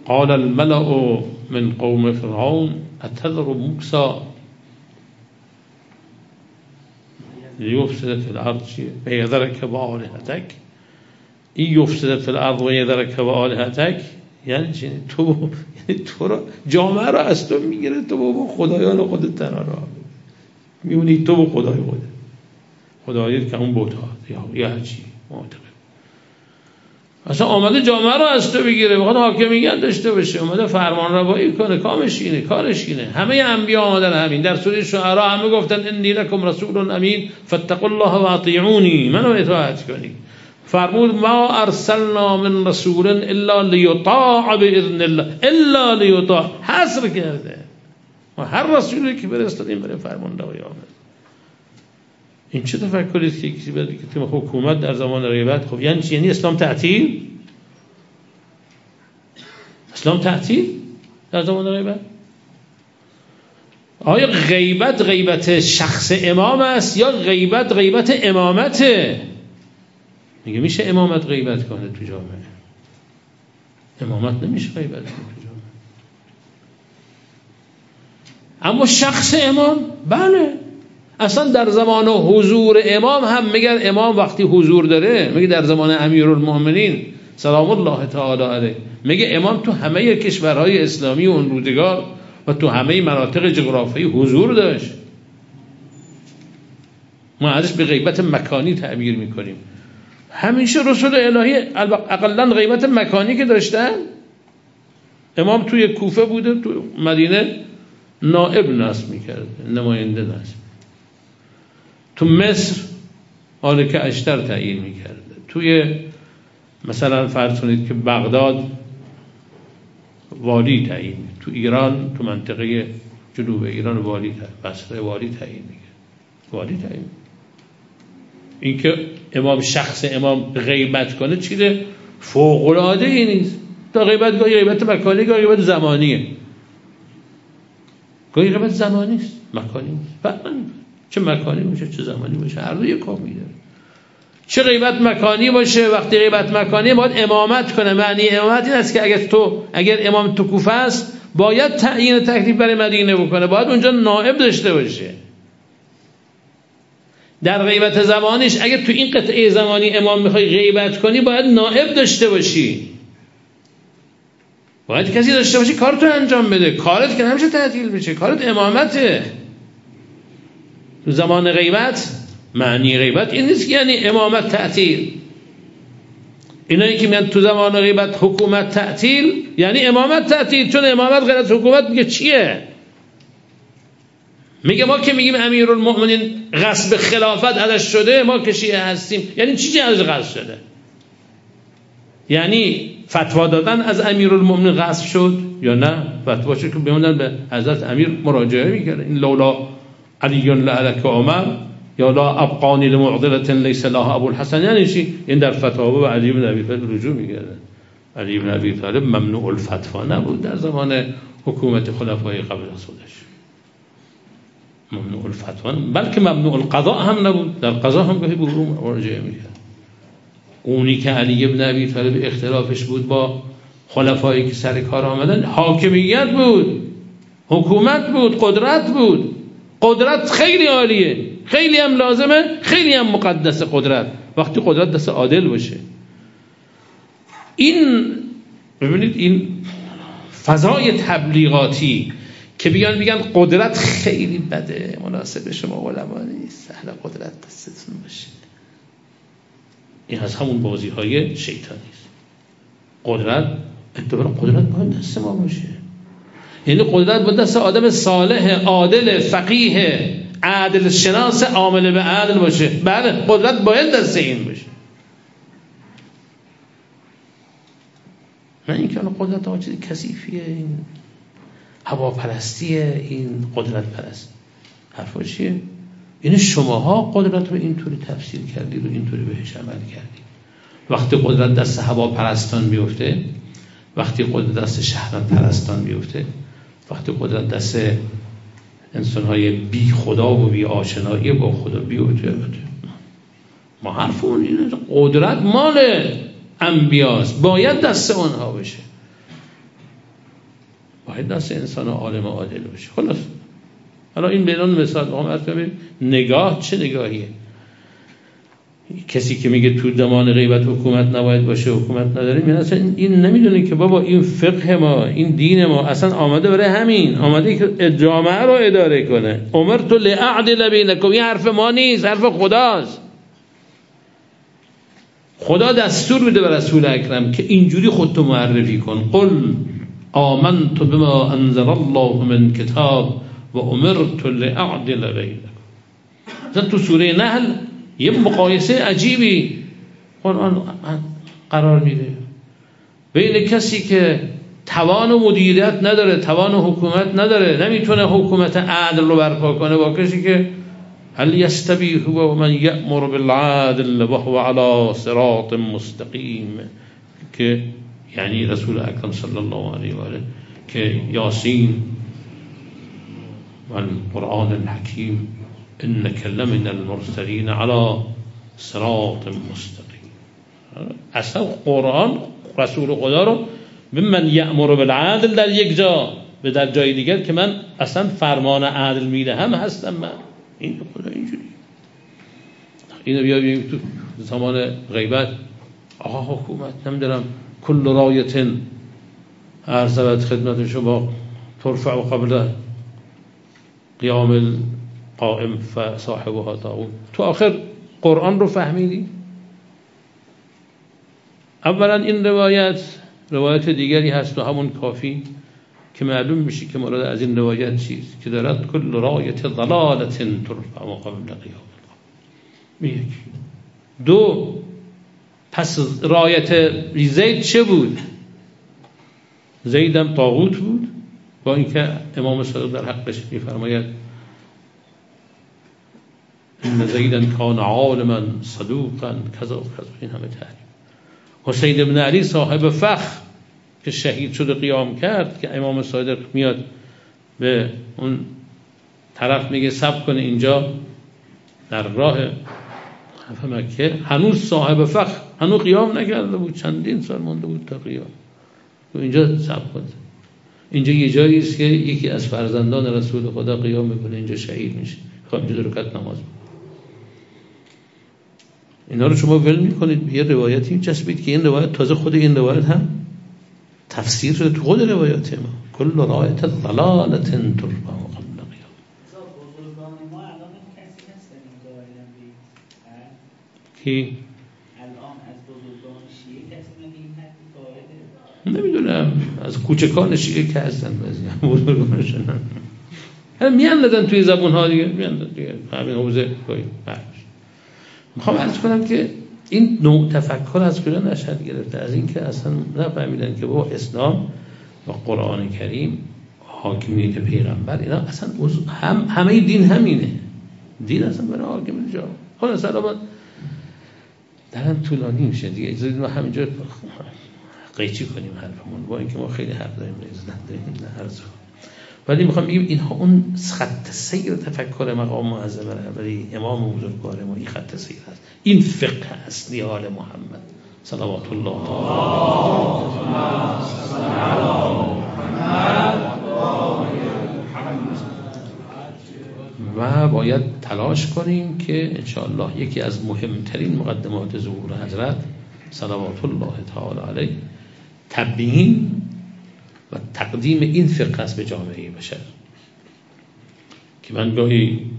قال الملأ من قوم فرعون اتذر موسى؟ لیفسد فی الارض ویذرک و آلهتک این یفسد فی الارض و یذرک و آلهتک یعنی چی؟ تو یعنی تو رو جامعه رو از تو می‌گیره تو با خدایان خودت تنها را میونی تو با خدای خودت. خداییت که اون بوت ها یا هرچی معتقد. اصلا آمده جامعه رو از تو بگیره بخواد حاکمیت داشته باشه. اومده فرمان روایی کنه. کامش اینه کارش اینه. همه انبیا آمدن همین. در سوره شعرا همه گفتن انی لکم رسول امین فاتقوا الله و اطیعونی منو اطاعت کنید فرمود ما ارسلنا من رسول الا لیطاع باذن الله. الا لیطاع حصر کرده. ما هر رسولی که فرستادیم برای فرمان روایی آمد. این چه تفکری است که کسی بده که حکومت در زمان غیبت خب یعنی یعنی اسلام تعطیل؟ اسلام تعطیل در زمان غیبت آیا غیبت غیبت شخص امام است یا غیبت غیبت امامته؟ میگه میشه امامت غیبت کنه تو جامعه. امامت نمیشه غیبت کنه تو جامعه. اما شخص امام بله. اصلا در زمان حضور امام هم میگن امام وقتی حضور داره میگه در زمان امیرالمؤمنین سلام الله تعالی علیه. میگه امام تو همه کشورهای اسلامی و اون روزگار و تو همه مناطق جغرافیایی حضور داشت. ما ازش به غیبت مکانی تعبیر می‌کنیم. همیشه رسول الهی اقلا غیبت مکانی که داشتن؟ امام توی کوفه بوده تو مدینه نائب نصب می‌کرده نماینده نصب تو مصر که اشتر تعیین می‌کرده توی مثلا فرض کنید که بغداد والی تعیین تو ایران تو منطقه جنوب ایران والی بصره والی تعیین می‌کرد. والی تعیین این که امام شخص امام غیبت کنه چیه فوق العاده ای نیست. تا غیبت گاهی غیبت مکانی گاهی غیبت زمانیه. گاهی غیبت زمانی است مکانی چه مکانی باشه چه زمانی باشه هر دو یک داره چه غیبت مکانی باشه وقتی غیبت مکانی باید امامت کنه. معنی امامت این است که اگر تو اگر امام تو کوفه است باید تعیین تکلیف برای مدینه بکنه. باید اونجا نائب داشته باشه. در غیبت زمانش اگر تو این قطعه زمانی امام می‌خوای غیبت کنی باید نائب داشته باشی. باید کسی داشته باشی کارتو انجام بده. کارت که نمیشه تعطیل بشه کارت امامته. تو زمان غیبت معنی غیبت این نیست یعنی امامت تعطیل. اینایی که میگن تو زمان غیبت حکومت تعطیل یعنی امامت تعطیل. چون امامت غیر از حکومت میگه چیه؟ میگه ما که میگیم امیرالمؤمنین غصب خلافت ازش شده ما که شیعه هستیم. یعنی چی ازش غصب شده؟ یعنی فتوا دادن از امیرالمؤمنین غصب شد یا نه؟ فتوا شد که بموندن به حضرت امیر مراجعه می‌کرد. این لولا علی لعلک عمر یا لا ابقانی لمعضلت لیس لها ابو الحسن. یعنی چی؟ این در فتاوا به علی بن ابی طالب رجوع میگرده علی بن ابی طالب ممنوع الفتوا نبود در زمان حکومت خلفای قبل از خودش. ممنوع الفتوا بلکه ممنوع القضاء هم نبود. در قضا هم گاهی به مراجعه می‌کرد. اونی که علی بن ابی طالب اختلافش بود با خلفایی که سر کار آمدن حاکمیت بود حکومت بود قدرت بود. قدرت خیلی عالیه. خیلی هم لازمه خیلی هم مقدس قدرت. وقتی قدرت دست عادل باشه. این ببینید این فضای تبلیغاتی که بیان بیگن قدرت خیلی بده. مناسب شما علما نیست. اهل قدرت دستتون باشه. این از همون بازی های شیطانی است. قدرت اعتبار قدرت باید دست ما باشه. یعنی قدرت با دست آدم صالح عادل فقیه عادل شناس عامل به عدل باشه. بله قدرت باید دست این باشه. من این که قدرت چیزی کسیفیه این هواپرستیه این قدرت پرست حرفا چیه؟ این شماها قدرت رو اینطوری تفسیر کردید و اینطوری بهش عمل کردید. وقتی قدرت دست هواپرستان بیفته وقتی قدرت دست شهرت پرستان بیفته وقتی قدرت دست انسان های بی خدا و بی آشنایی با خدا بی ما حرفمون اینه قدرت مال انبیاست. باید دست اونها بشه. باید دست انسان عالم عادل باشه. خلاص. حالا این بیرون مثال نگاه چه نگاهیه؟ کسی که میگه تو زمان غیبت حکومت نباید باشه حکومت نداریم یعنی اصلا این نمی‌دونه که بابا این فقه ما این دین ما اصلا آمده برای همین. آمده که جامعه رو اداره کنه. عمر تو لعدل بینکم. این حرف ما نیست حرف خداست. خدا دستور میده به رسول اکرم که اینجوری خودتو معرفی کن. قل آمنت بما انزل الله من کتاب و امرت لاعدل بینکم مثلا تو سوره نحل یه مقایسه عجیبی قرآن قرار میده. بین کسی که توان و مدیریت نداره توان و حکومت نداره نمی‌تونه حکومت عدل رو برپا کنه با کسی که هل یستبی هو و من یأمر بالعدل و هو على صراط مستقیم. که یعنی رسول اکرم صلی الله علیه و آله که یاسین و القرآن الحکیم انك لمن المرسلین على صراط مستقیم. اصلا قرآن رسول خدا رو به من یأمر بالعدل در یک جا به در جای دیگر که من اصلا فرمان عدل میده هم هستم من. این خدا اینجوری. اینو بیا بیم تو زمان غیبت. آقا حکومت نمی‌دونم. کل رایت ارزبت خدمت شما ترفع قبل قیام قائم فصاحبها تاغون تو آخر قرآن رو فهمیدی؟ اولا این روایت روایت دیگری هست و همون کافی که معلوم میشه که مراد از این روایت چیز که دارد کل رایت ضلالت ترفع قبل قیام دو پس رایت زید چه بود؟ زیدم طاغوت بود. با اینکه امام صادق در حقش میفرماید ان زیدن کان عالما صدوقا کذا و کذا. این همه تحریم حسین ابن علی صاحب فخ که شهید شد قیام کرد که امام صادق میاد به اون طرف میگه سب کنه اینجا در راه خفه مکه هنوز صاحب فخ هنوز قیام نکرده بود. چندین سال مانده بود تا قیام. اینجا سب کنه اینجا یه جایی است که یکی از فرزندان رسول خدا قیام می‌کنه اینجا شهید میشه. خب اینجا رکعت نماز اینا رو شما ول می‌کنید. یه روایتی چسبید که این روایت تازه خود این روایت هم تفسیر شده. تو خود روایات ما. کل رایت ضلالت تربا و قبل قیام کی؟ نمی‌دونم. از کوچکان شیعه که هستن بعضی. بزرگانشون. میان دادن توی زبون ها دیگه. میان دیگه. همین حوزه. می‌خوام عرض کنم که این نوع تفکر از کجا نشد گرفته؟ از اینکه اصلا نفهمیدن که با اسلام و قرآن کریم حاکمیت پیغمبر اینا اصلا هم همه دین همینه. دین اصلا برای حاکم جا حالا سلامت درم طولانی میشه دیگه. اجازه ما همینجا قیچی کنیم حرفمون. با اینکه ما خیلی حرف داریم داریم نه ولی می‌خوام بگیم اینها اون خط سیر تفکر مقام معظم ولی امام بزرگوار ما این خط سیر هست. این فقه اصلی آل محمد. صلوات الله و باید تلاش کنیم که انشاءالله یکی از مهمترین مقدمات ظهور حضرت صلوات الله تعالی علیه تبیین و تقدیم این فقه است به جامعه بشر. که من گاهی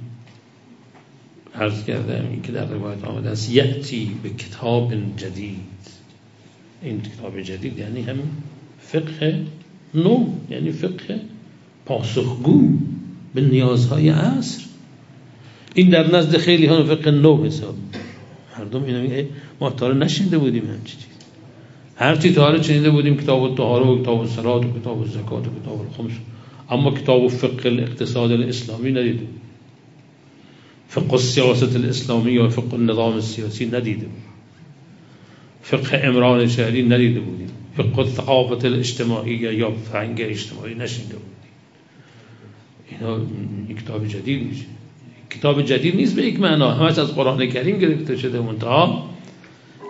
عرض کردم این که در روایت آمده است یعتی به کتاب جدید. این کتاب جدید یعنی هم فقه نو یعنی فقه پاسخگو به نیازهای عصر. این در نزد خیلی ها فقه نو حساب. مردم اینو ما تا نشینده بودیم همچی چیز هر چی تا حالا چنیده بودیم کتاب الطهاره و کتاب الصلات و کتاب الزکات و کتاب الخمس. اما کتاب فقه الاقتصاد الاسلامی ندیده فقه السیاست الاسلامی و فقه النظام السیاسی ندیده بود فقه امران شهری ندیده بودیم. فقه الثقافت الاجتماعی یا فرنگ اجتماعی نشینده بودیم. اینا کتاب جدید میشه. کتاب جدید نیست به یک معنا. همش از قرآن کریم گرفته شده منتها.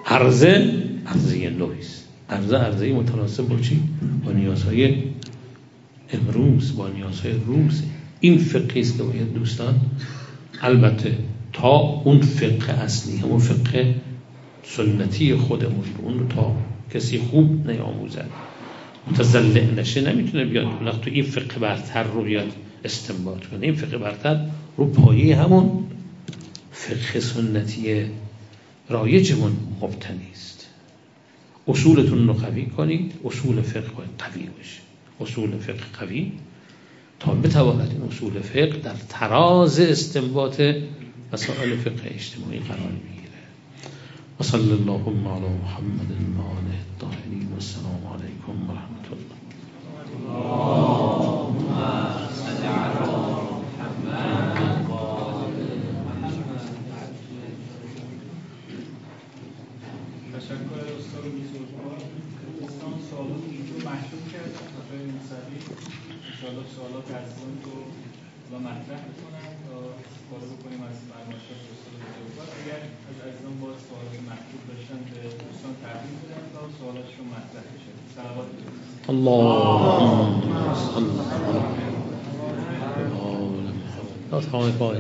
عرضه عرضه نویست عرضه عرضه متناسب با چی؟ با نیازهای امروز با نیازهای روز. این فقه است که باید دوستان البته تا اون فقه اصلی همون فقه سنتی خودمون اون تا کسی خوب نیاموزد. متزلع نشه نمی‌تونه بیاد. وقت تو این فقه برتر رو بیاد. استنباط کنه. این فقه برتر رو پایه همون فقه سنتی رایجمون مبتنی است. اصولتون رو قوی کنید اصول فقه باید قوی باشه. اصول فقه قوی تا بتواند این اصول فقه در تراز استنباط مسائل فقه اجتماعی قرار بگیره. و صلی اللهم علی محمد آله الطاهرین. و السلام علیکم و رحمت الله. سوالات ارزان رو و مطرح بکنم تا استفاده بکنیم از فرمایشات استاد بزرگوار اگر از عزیزان با سوالات مکتوب داشتن به دوستان تقدیم بدن تا سوالاتشون مطرح بشه صلوات اللهم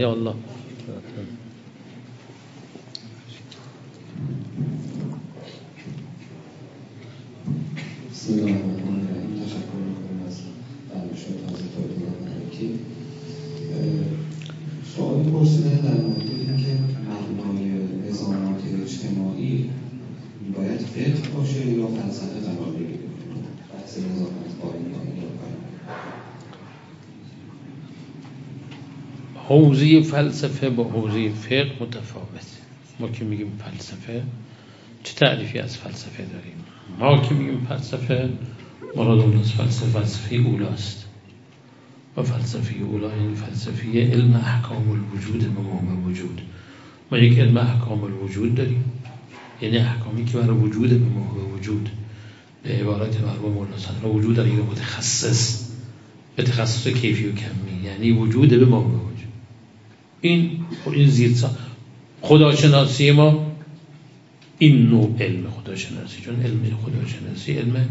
یا الله بسم الله الرحمن الرحیم تشکر می‌کنم از فرمایشات حضرت مالکی سوالی پرسیدن در مورد اینکه مبنای نظامات اجتماعی باید فقه باشه یا فلسفه قرار بگیره. بحث قائم حوزه فلسفه با حوزه فقه متفاوت. ما که میگیم فلسفه چه تعریفی از فلسفه داریم؟ ما که میگیم فلسفه مراد اون از فلسفه فلسفه اولاست. و فلسفه اولا این فلسفه علم احکام الوجود به وجود. ما یک علم احکام الوجود داریم. یعنی احکامی که برای وجود به مهم وجود به عبارت مرحوم مولانا صدر وجود داره متخصص به تخصص کیفی و کمی یعنی وجود به مهم وجود. این این زیر خداشناسی ما این نوع علم خداشناسی چون علم خداشناسی علم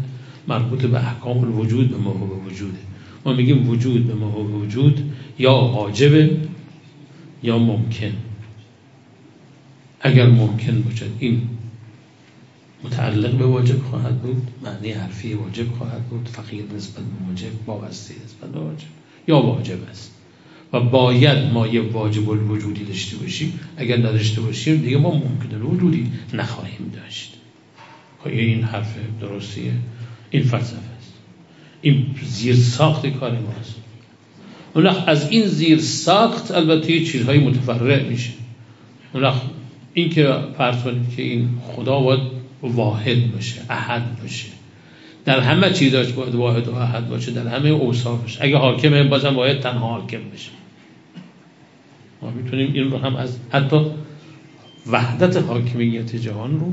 مربوط به احکام الوجود به موهب وجوده. ما میگیم وجود به موهب وجود یا واجبه یا ممکن. اگر ممکن باشد این متعلق به واجب خواهد بود معنی حرفی واجب خواهد بود فقیر نسبت به واجب وابسته نسبت به واجب یا واجب است. و باید ما یه واجب الوجودی داشته باشیم. اگر نداشته باشیم دیگه ما ممکن الوجودی نخواهیم داشت. خب این حرف درستیه؟ این فلسفه است. این زیر ساخت کار ماست. اون از این زیر ساخت البته یه چیزهای متفرع میشه. اون این که فرض کنید که این خدا باید واحد باشه احد باشه. در همه چیزاش باید واحد و احد باشه در همه اوصافش اگه حاکمه بازم باید تنها حاکم بشه. ما می‌تونیم این رو هم از حتی وحدت حاکمیت جهان رو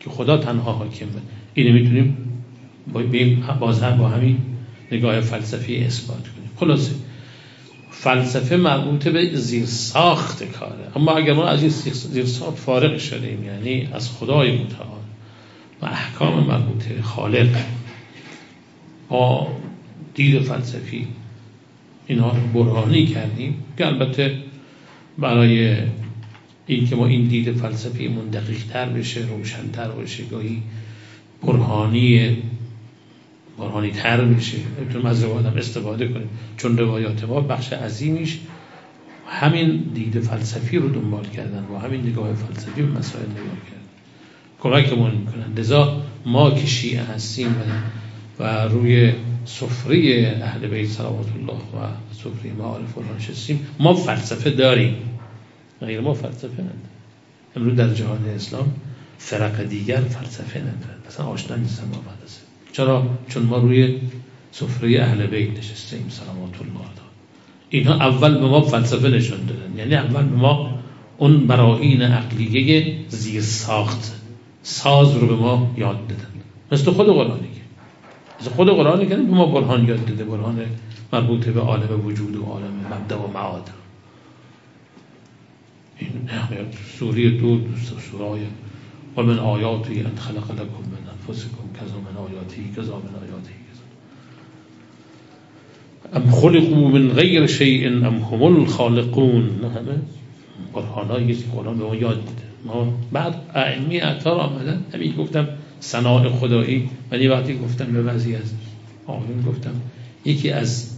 که خدا تنها حاکمه اینو می‌تونیم باز هم با همین نگاه فلسفی اثبات کنیم. خلاصه. فلسفه مربوط به زیر ساخت کاره. اما اگر ما از این زیر ساخت فارغ شدیم یعنی از خدای متعال و احکام مربوط خالق با دید فلسفی اینها رو برهانی کردیم که البته برای این که ما این دید فلسفی دقیق تر بشه روشنتر بشه گاهی برهانی برهانی تر بشه می‌تونیم از روایت استفاده کنیم چون روایات ما بخش عظیمیش همین دید فلسفی رو دنبال کردن. و همین نگاه فلسفی به مسائل نگاه کردن. کمکمون می‌کنن. لذا ما که شیعه هستیم و روی سفره اهل بیت صلوات الله و سفره معارف فران شستیم ما فلسفه داریم. غیر ما فلسفه نداریم امروز در جهان اسلام فرق دیگر فلسفه ندارن اصلا آشنا نیستن با فلسفه. چرا؟ چون ما روی سفره اهل بیت نشستیم سلامات الله اینها اول به ما فلسفه نشون دادن. یعنی اول به ما اون براهین عقلیه زیر ساخت ساز رو به ما یاد دادن. مثل خود قرآنی از خود قرآن که به ما برهان یاد داده برهان مربوط به عالم وجود و عالم مبدا و معاد. این سوری دو سورای و من آیاتی ان خلق لکم من انفسکم. کذا من آیاتی کذا من آیاتی. ام خلقوا من غیر شیء ام هم الخالقون. همه؟ برهانایی که قرآن به ما یاد ما بعد ائمه اعتار آمدن. همین گفتم صناع خدایی ولی وقتی گفتم به بعضی از آقایون گفتم یکی از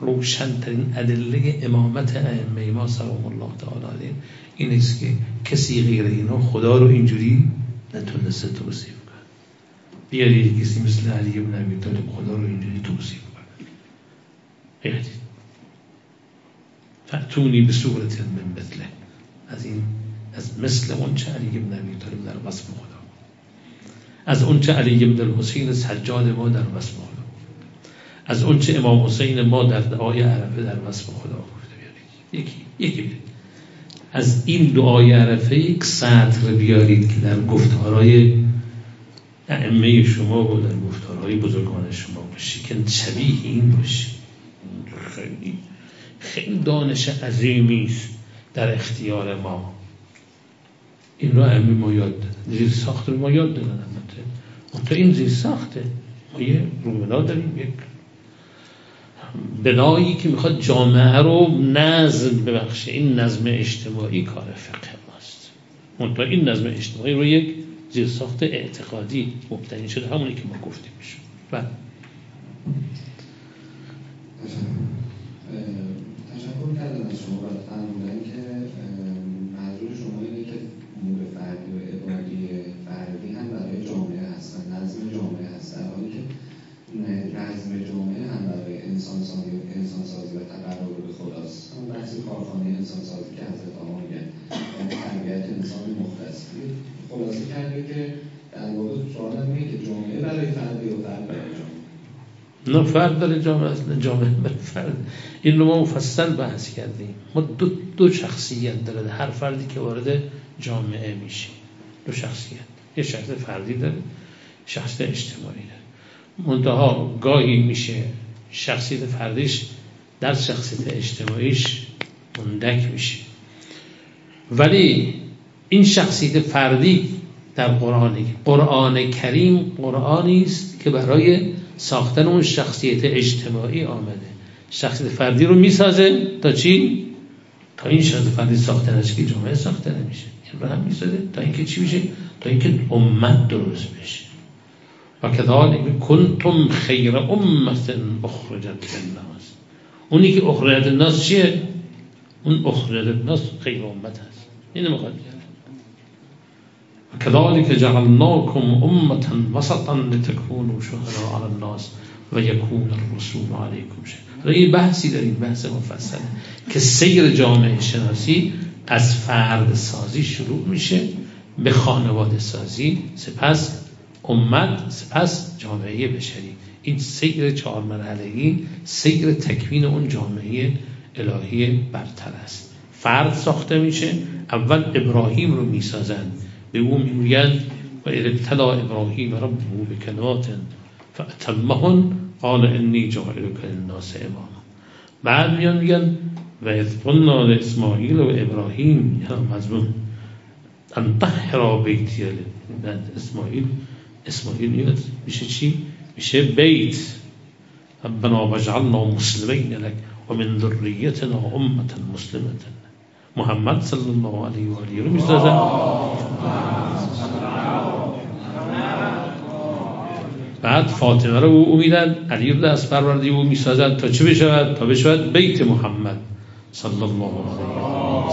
روشنترین ادله امامت ائمه ما سلام الله تعالی علیه این است که کسی غیر اینا خدا رو اینجوری نتونسته توصیف کنه بیارید کسی مثل علی ابن ابی طالب خدا رو اینجوری توصیف بیارید فتونی به صورت من مثله. از این از مثل اون چه علی ابن ابی طالب در وصف خدا. از اون چه علی ابن الحسین سجاد ما در وصف خدا. از اون چه امام حسین ما در دعای عرفه در وصف خدا گفته بیارید یکی یکی بیارید از این دعای عرفه یک سطر بیارید که در گفتارهای ائمه شما و در گفتارهای بزرگان شما باشی که شبیه این باشی. خیلی خیلی دانش عظیمی است در اختیار ما. این رو ائمه ما یاد دادن. زیر ساخت رو ما یاد دادن البته. این زیر ساخته. ما یه رومنا داریم یک بنایی که می‌خواد جامعه رو نظم ببخشه. این نظم اجتماعی کار فقه ماست. منتها این نظم اجتماعی رو یک زیرساخت اعتقادی مبتنی شده همونی که ما گفتیم میشه. بله. تشکر کردم از شما فرمودن که منظور شما اینه که امور فردی و عبادی فردی هم برای جامعه هستن. نظم جامعه هست. در حالی که نظم جامعه هم برای انسان سازی, انسان سازی و تقرب به خداست. هم بحث کارخانه انسان سازی که حضرت آقا میگن یعنی تربیت انسان مختص خلاصه کرده که در واقع سوال اینه که جامعه برای فردی و فرد برای جامعه نه فرد برای جامعه نه جامعه فرد. این رو ما مفصل بحث کردیم. ما دو, دو شخصیت داره. هر فردی که وارد جامعه میشه. دو شخصیت. یه شخص فردی داره شخص اجتماعی داره. منتها گاهی میشه شخصیت فردیش در شخصیت اجتماعیش مندک میشه. ولی این شخصیت فردی در قرآن قرآن کریم قرآنی است که برای ساختن اون شخصیت اجتماعی آمده. شخصیت فردی رو می‌سازه تا چی؟ تا این شخصیت فردی ساخته نشه که جامعه ساخته نمیشه. این رو هم می‌سازه تا اینکه چی میشه؟ تا اینکه امت درست بشه. و کذالک کنتم خیر امت اخرجت للناس. اونی که اخرجت الناس چیه؟ اون اخرجت الناس خیر امت هست. این می‌خواد و کذالک جعلناکم امه وسطا لتكونوا شهداء على الناس و یکون الرسول علیکم شهید این بحثی داریم بحث مفصله که سیر جامعه شناسی از فرد سازی شروع میشه به خانواده سازی. سپس امت سپس جامعه بشری. این سیر چهار مرحلهی سیر تکوین اون جامعه الهی برتر است. فرد ساخته میشه اول ابراهیم رو می‌سازند بيقوم يقول وإذا ابتلى إبراهيم ربه بكلمات فأتمهن قال إني جاعلك للناس إماما. بعد يوم میگن وإذ قلنا لإسماعيل وإبراهيم إبراهيم مزمون أن طهر بیتی إسماعيل. إسماعيل يقول میشه شيء میشه بيت. ربنا وجعلنا مسلمين لك ومن ذريتنا أمة مسلمة. محمد صلی الله علیه و آله رو می‌سازن بعد فاطمه رو او میدن علی رو از پروردی او می‌سازن تا چه بشود؟ تا بشود بیت محمد صلی الله علیه و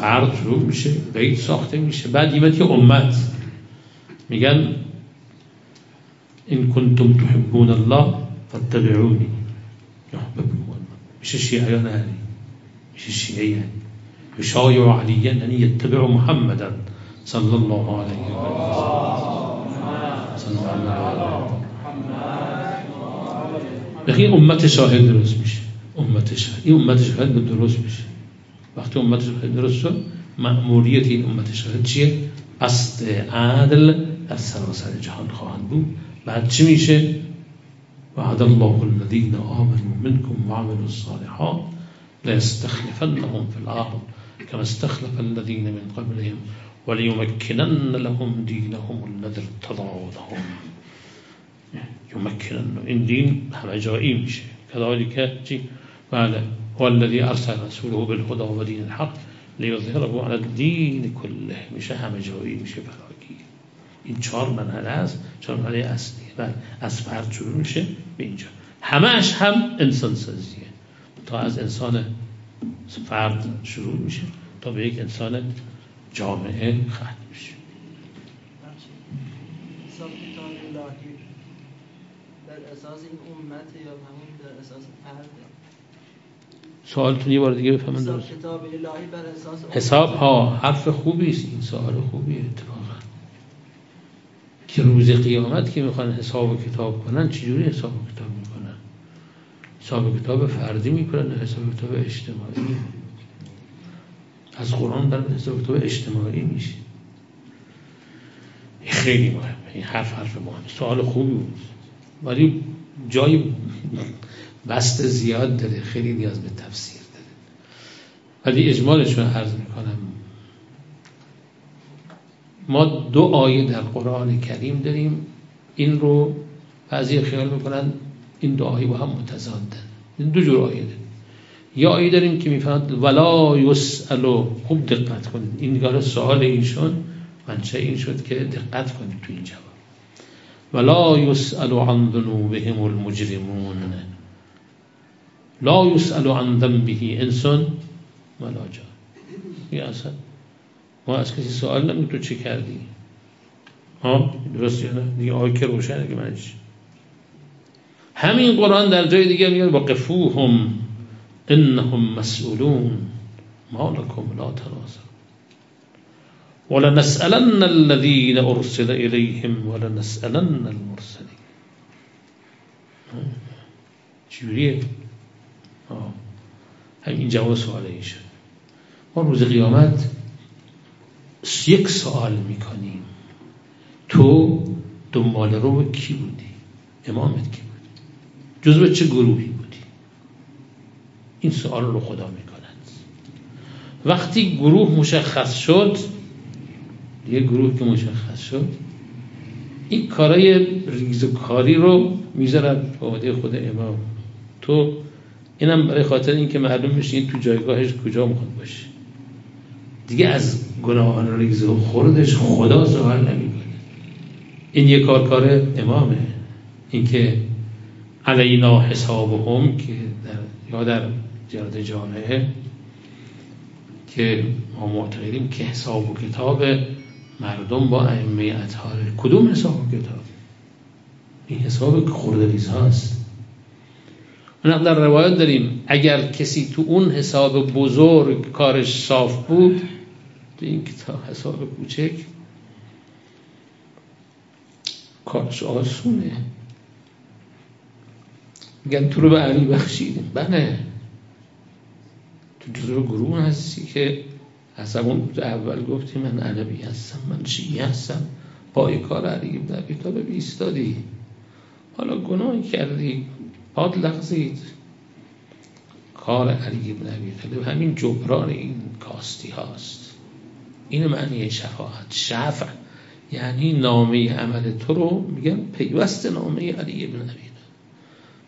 فرد شروع میشه بیت ساخته میشه. بعد یه امت. میگن این کنتم تحبون الله فاتبعونی. مش الشيعه يعني مش الشيعية يعني يشايع عليا أن يتبع محمدا صلى الله عليه وسلم. صلى الله عليه وسلم. لكن أمة شاهد درست مش أمة شاهد. أمة شاهد به مش وقت أمة شاهد درست شد مأموریت این امت شاهد شيء؟ اصل عادل از سراسر جهان خواهند بود بعد چی میشه؟ وعد الله الذين آمنوا منكم وعملوا الصالحات ليستخلفنهم في الأرض كما استخلف الذين من قبلهم وليمكنن لهم دينهم الذي ارتضى لهم. يمكنن. این دین همه جایی میشه كذلك بله هو الذي أرسل رسوله بالهدى ودين الحق ليظهره على الدين كله. میشه همه جایی میشه فراگیر این چهار مرحله است چهار مرحله اصلی و از فرد شروع میشه به اینجا. همش هم انسان سازیه تا از انسان فرد شروع میشه تا به یک انسان جامعه ختم میشه. در اساس این امت یا همون در اساس فرد؟ سوالتون یه بار دیگه بفهمن درست. کتاب الهی بر اساس حساب ها حرف خوبی است. این سوال خوبی اتفاقا. که روز قیامت که می‌خوان حساب و کتاب کنن چجوری حساب و کتاب می‌کنن؟ حساب و کتاب فردی می‌کنن حساب و کتاب اجتماعی از قرآن بر حساب و کتاب اجتماعی میشه. خیلی مهمه. این حرف حرف مهمه سوال خوبی بود ولی جای بست زیاد داره. خیلی نیاز به تفسیر داره. ولی اجمالش رو عرض می‌کنم ما دو آیه در قرآن کریم داریم. این رو بعضی خیال می‌کنن این دو آیه با هم متضادن. این دو جور آیه داریم. یا آیه داریم که می‌فهمد ولا یسالو خوب دقت کنید. این نگاه سوال ایشون منشه این شد که دقت کنید تو این جواب. ولا یسالو عن ذنوبهم المجرمون. لا یسأل عن ذنبه. انسان ولا جان اصلا ما از کسی سوال نمید تو چه کردی؟ ها؟ درست نه؟ دیگه که روشنه که من همین قرآن در جای دیگه میگه وقفوهم انهم مسئولون ما لكم لا تناصر ولنسألن الذين أرسل إليهم ولنسألن المرسلين چجوریه؟ همین جواب سوال شد ما روز قیامت یک سوال می‌کنیم تو دنبال رو کی بودی؟ امامت کی بود جزو چه گروهی بودی؟ این سوال رو خدا می‌کند. وقتی گروه مشخص شد یه گروه که مشخص شد این کارای ریز و کاری رو می‌ذارن به خود امام. تو اینم برای خاطر اینکه معلوم میشه این تو جایگاهش کجا می‌خواد باشه. دیگه از گناهان ریز و خوردش خدا سوال نمی‌کنه. این یه کار کار امامه. اینکه علینا حسابهم که در یا در جرد جامعه که ما معتقدیم که حساب و کتاب مردم با ائمه اطهار کدوم حساب و کتاب؟ این حساب خردریز هاست. اون در روایت داریم اگر کسی تو اون حساب بزرگ کارش صاف بود تو این کتاب حساب کوچک. کارش آسونه. میگن تو رو به علی بخشیدیم. بله. تو جزو گروه هستی که از اون اول گفتی من عربی هستم من شیعه هستم. پای کار علی در کتاب بیستادی حالا گناهی کردی. پاد لغزید. کار علی بن ابی طالب همین جبران این کاستی هاست. این معنی شفاعت شفع. یعنی نامه عمل تو رو میگن پیوست نامه علی بن ابی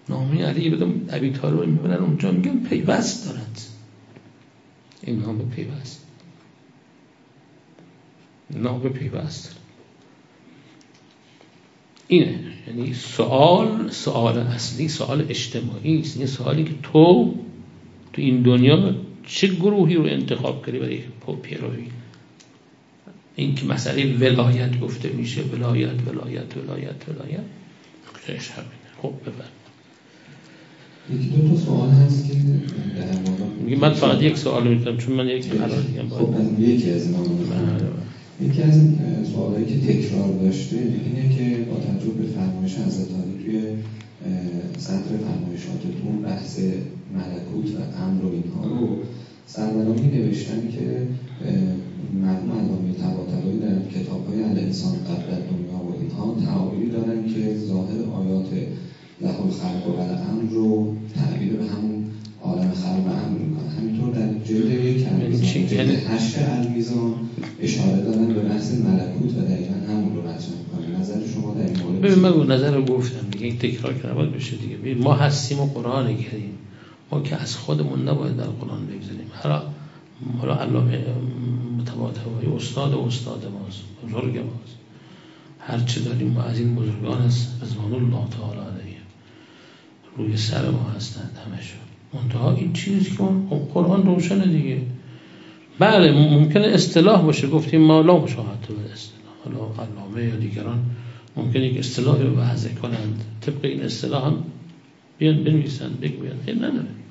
نامه علی بن ابی طالب می‌بینن اونجا میگن پیوست دارد. این نامه پیوست. نامه پیوست. اینه. یعنی سوال سوال اصلی سوال اجتماعی است این سوالی که تو تو این دنیا چه گروهی رو انتخاب کردی برای پیروی؟ این که مسئله ولایت گفته میشه ولایت ولایت ولایت ولایت. نکتهش همینه. خب ببر یکی دو تا سوال هست که میگه من فقط یک سوال می‌تونم چون من یک قرار دیگه خب یکی از اینا یکی از سوالایی که تکرار داشته اینه که با توجه به فرمایش حضرت علی توی صدر فرمایشاتتون بحث ملکوت و امر و اینها رو سرمنامی نوشتن که مرحوم علامه طباطبایی در کتاب های الانسان قبل دنیا و اینها تعابیری دارن که ظاهر آیات له الخلق و الامر رو تعبیر به همون عالم خلق و امر می‌کنن. همینطور در جلد یک المیزان جلد هشت المیزان اشاره دارن به بحث ملکوت و دقیقا همون رو مطرح نظر شما در این مورد ببین من نظر رو گفتم دیگه این تکرار که نباید بشه دیگه. ما هستیم و قرآن گریم ما که از خودمون نباید در قرآن بگذاریم. حالا حالا علامه متواضع استاد استاد ماست بزرگ ماست. هرچه داریم ما از این بزرگان است رضوان الله تعالی علیه. روی سر ما هستند همشون منتها این چیزی که قرآن روشنه دیگه. بله ممکنه اصطلاح باشه گفتیم ما لا مشاهده به اصطلاح. حالا علامه یا دیگران ممکنه یک اصطلاحی رو وضع کنند. طبق این اصطلاح هم بیان بنویسن بگوین این نداره.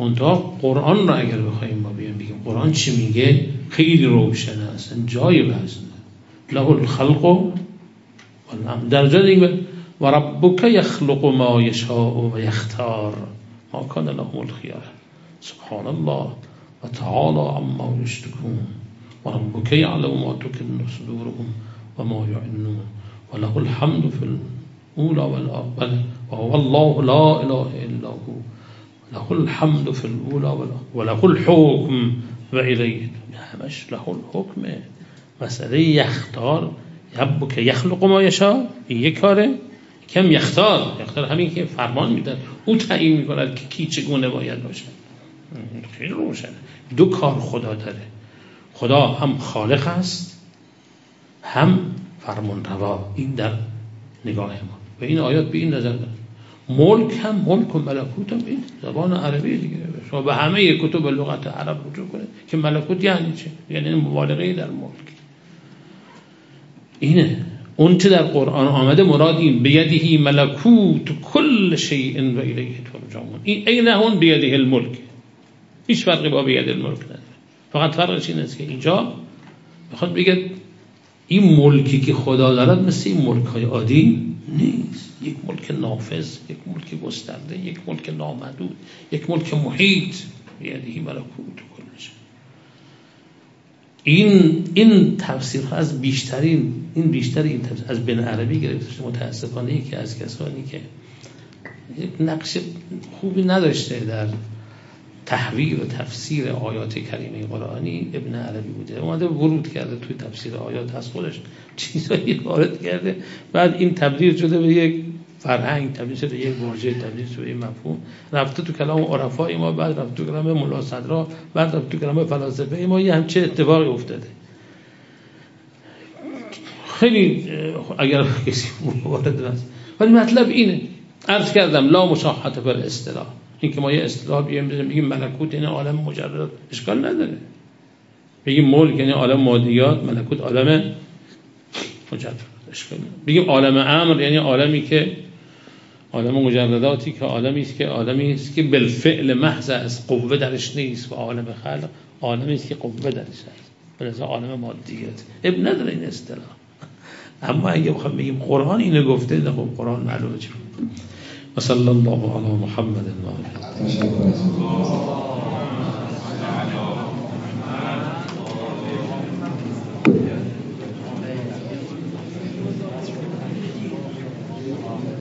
منتها قرآن را اگر بخوایم ما بیان بگیم قرآن چی میگه؟ خیلی روشنه اصلا جای بحث له الخلق و در جای دیگه و ربک یخلق ما یشاء و یختار. ما کان لهم الخیار. سبحان الله و تعالی عما یشتکون و ربک یعلم ما تکن صدورهم و ما یعنون. و له الحمد فی الاولى والآخر وهو الله لا اله الا هو. له الحمد في الاولى وله الحكم و الیه همش له الحکم مسئله یختار یبو که یخلق ما یشا این یک کاره. کم یختار یختار همین که فرمان میدن او تعیین می‌کند که کی چگونه باید باشه. خیلی روشنه دو کار خدا داره. خدا هم خالق است هم فرمان روا این در نگاه ما. و این آیات به این نظر داره. ملک هم ملک و ملکوت هم این زبان عربی دیگه. شما به همه کتب لغت عرب رجوع کنه که ملکوت یعنی چه؟ یعنی مبالغه در ملک. اینه. اون چه در قرآن آمده مراد این بیدهی ملکوت کل شیء و الیه ترجعون. این عین اون بیده الملک. هیچ فرقی با الملک نداره. فقط فرقش این است که اینجا می‌خواد بگه این ملکی که خدا دارد مثل این ملک های عادی نیست. یک ملک نافذ یک ملک گسترده یک ملک نامدود یک ملک محیط. یعنی ملکوت کلش این این تفسیر از بیشترین این بیشتر این تفسیر از بن عربی گرفته متاسفانه یکی از کسانی که نقش خوبی نداشته در تحویل و تفسیر آیات کریمه قرآنی ابن عربی بوده. اومده ورود کرده توی تفسیر آیات از خودش چیزایی وارد کرده. بعد این تبدیل شده به یک فرهنگ تبدیل شده یک واژه تبدیل شده یک مفهوم. رفته تو کلام عرفای ما بعد رفته تو کلام ملا صدرا بعد رفته تو کلام فلاسفه ما. یه همچه اتفاقی افتاده. خیلی اگر کسی وارد است ولی مطلب اینه. عرض کردم لا مشاحت بر اصطلاح این که ما یه اصطلاح بگیم ملکوت یعنی عالم مجرد. اشکال نداره. بگیم ملک یعنی عالم مادیات ملکوت عالم مجرد. اشکال بگیم عالم امر یعنی عالمی که عالم مجرداتی که عالمی است که عالمی است که بالفعل محض از قوه درش نیست و عالم خلق عالمی است که قوه درش هست. عالم مادیات اب نداره این اصطلاح. اما اگه بخوام بگیم قرآن اینو گفته خب قرآن معلومه چی؟ وصلى الله على محمد از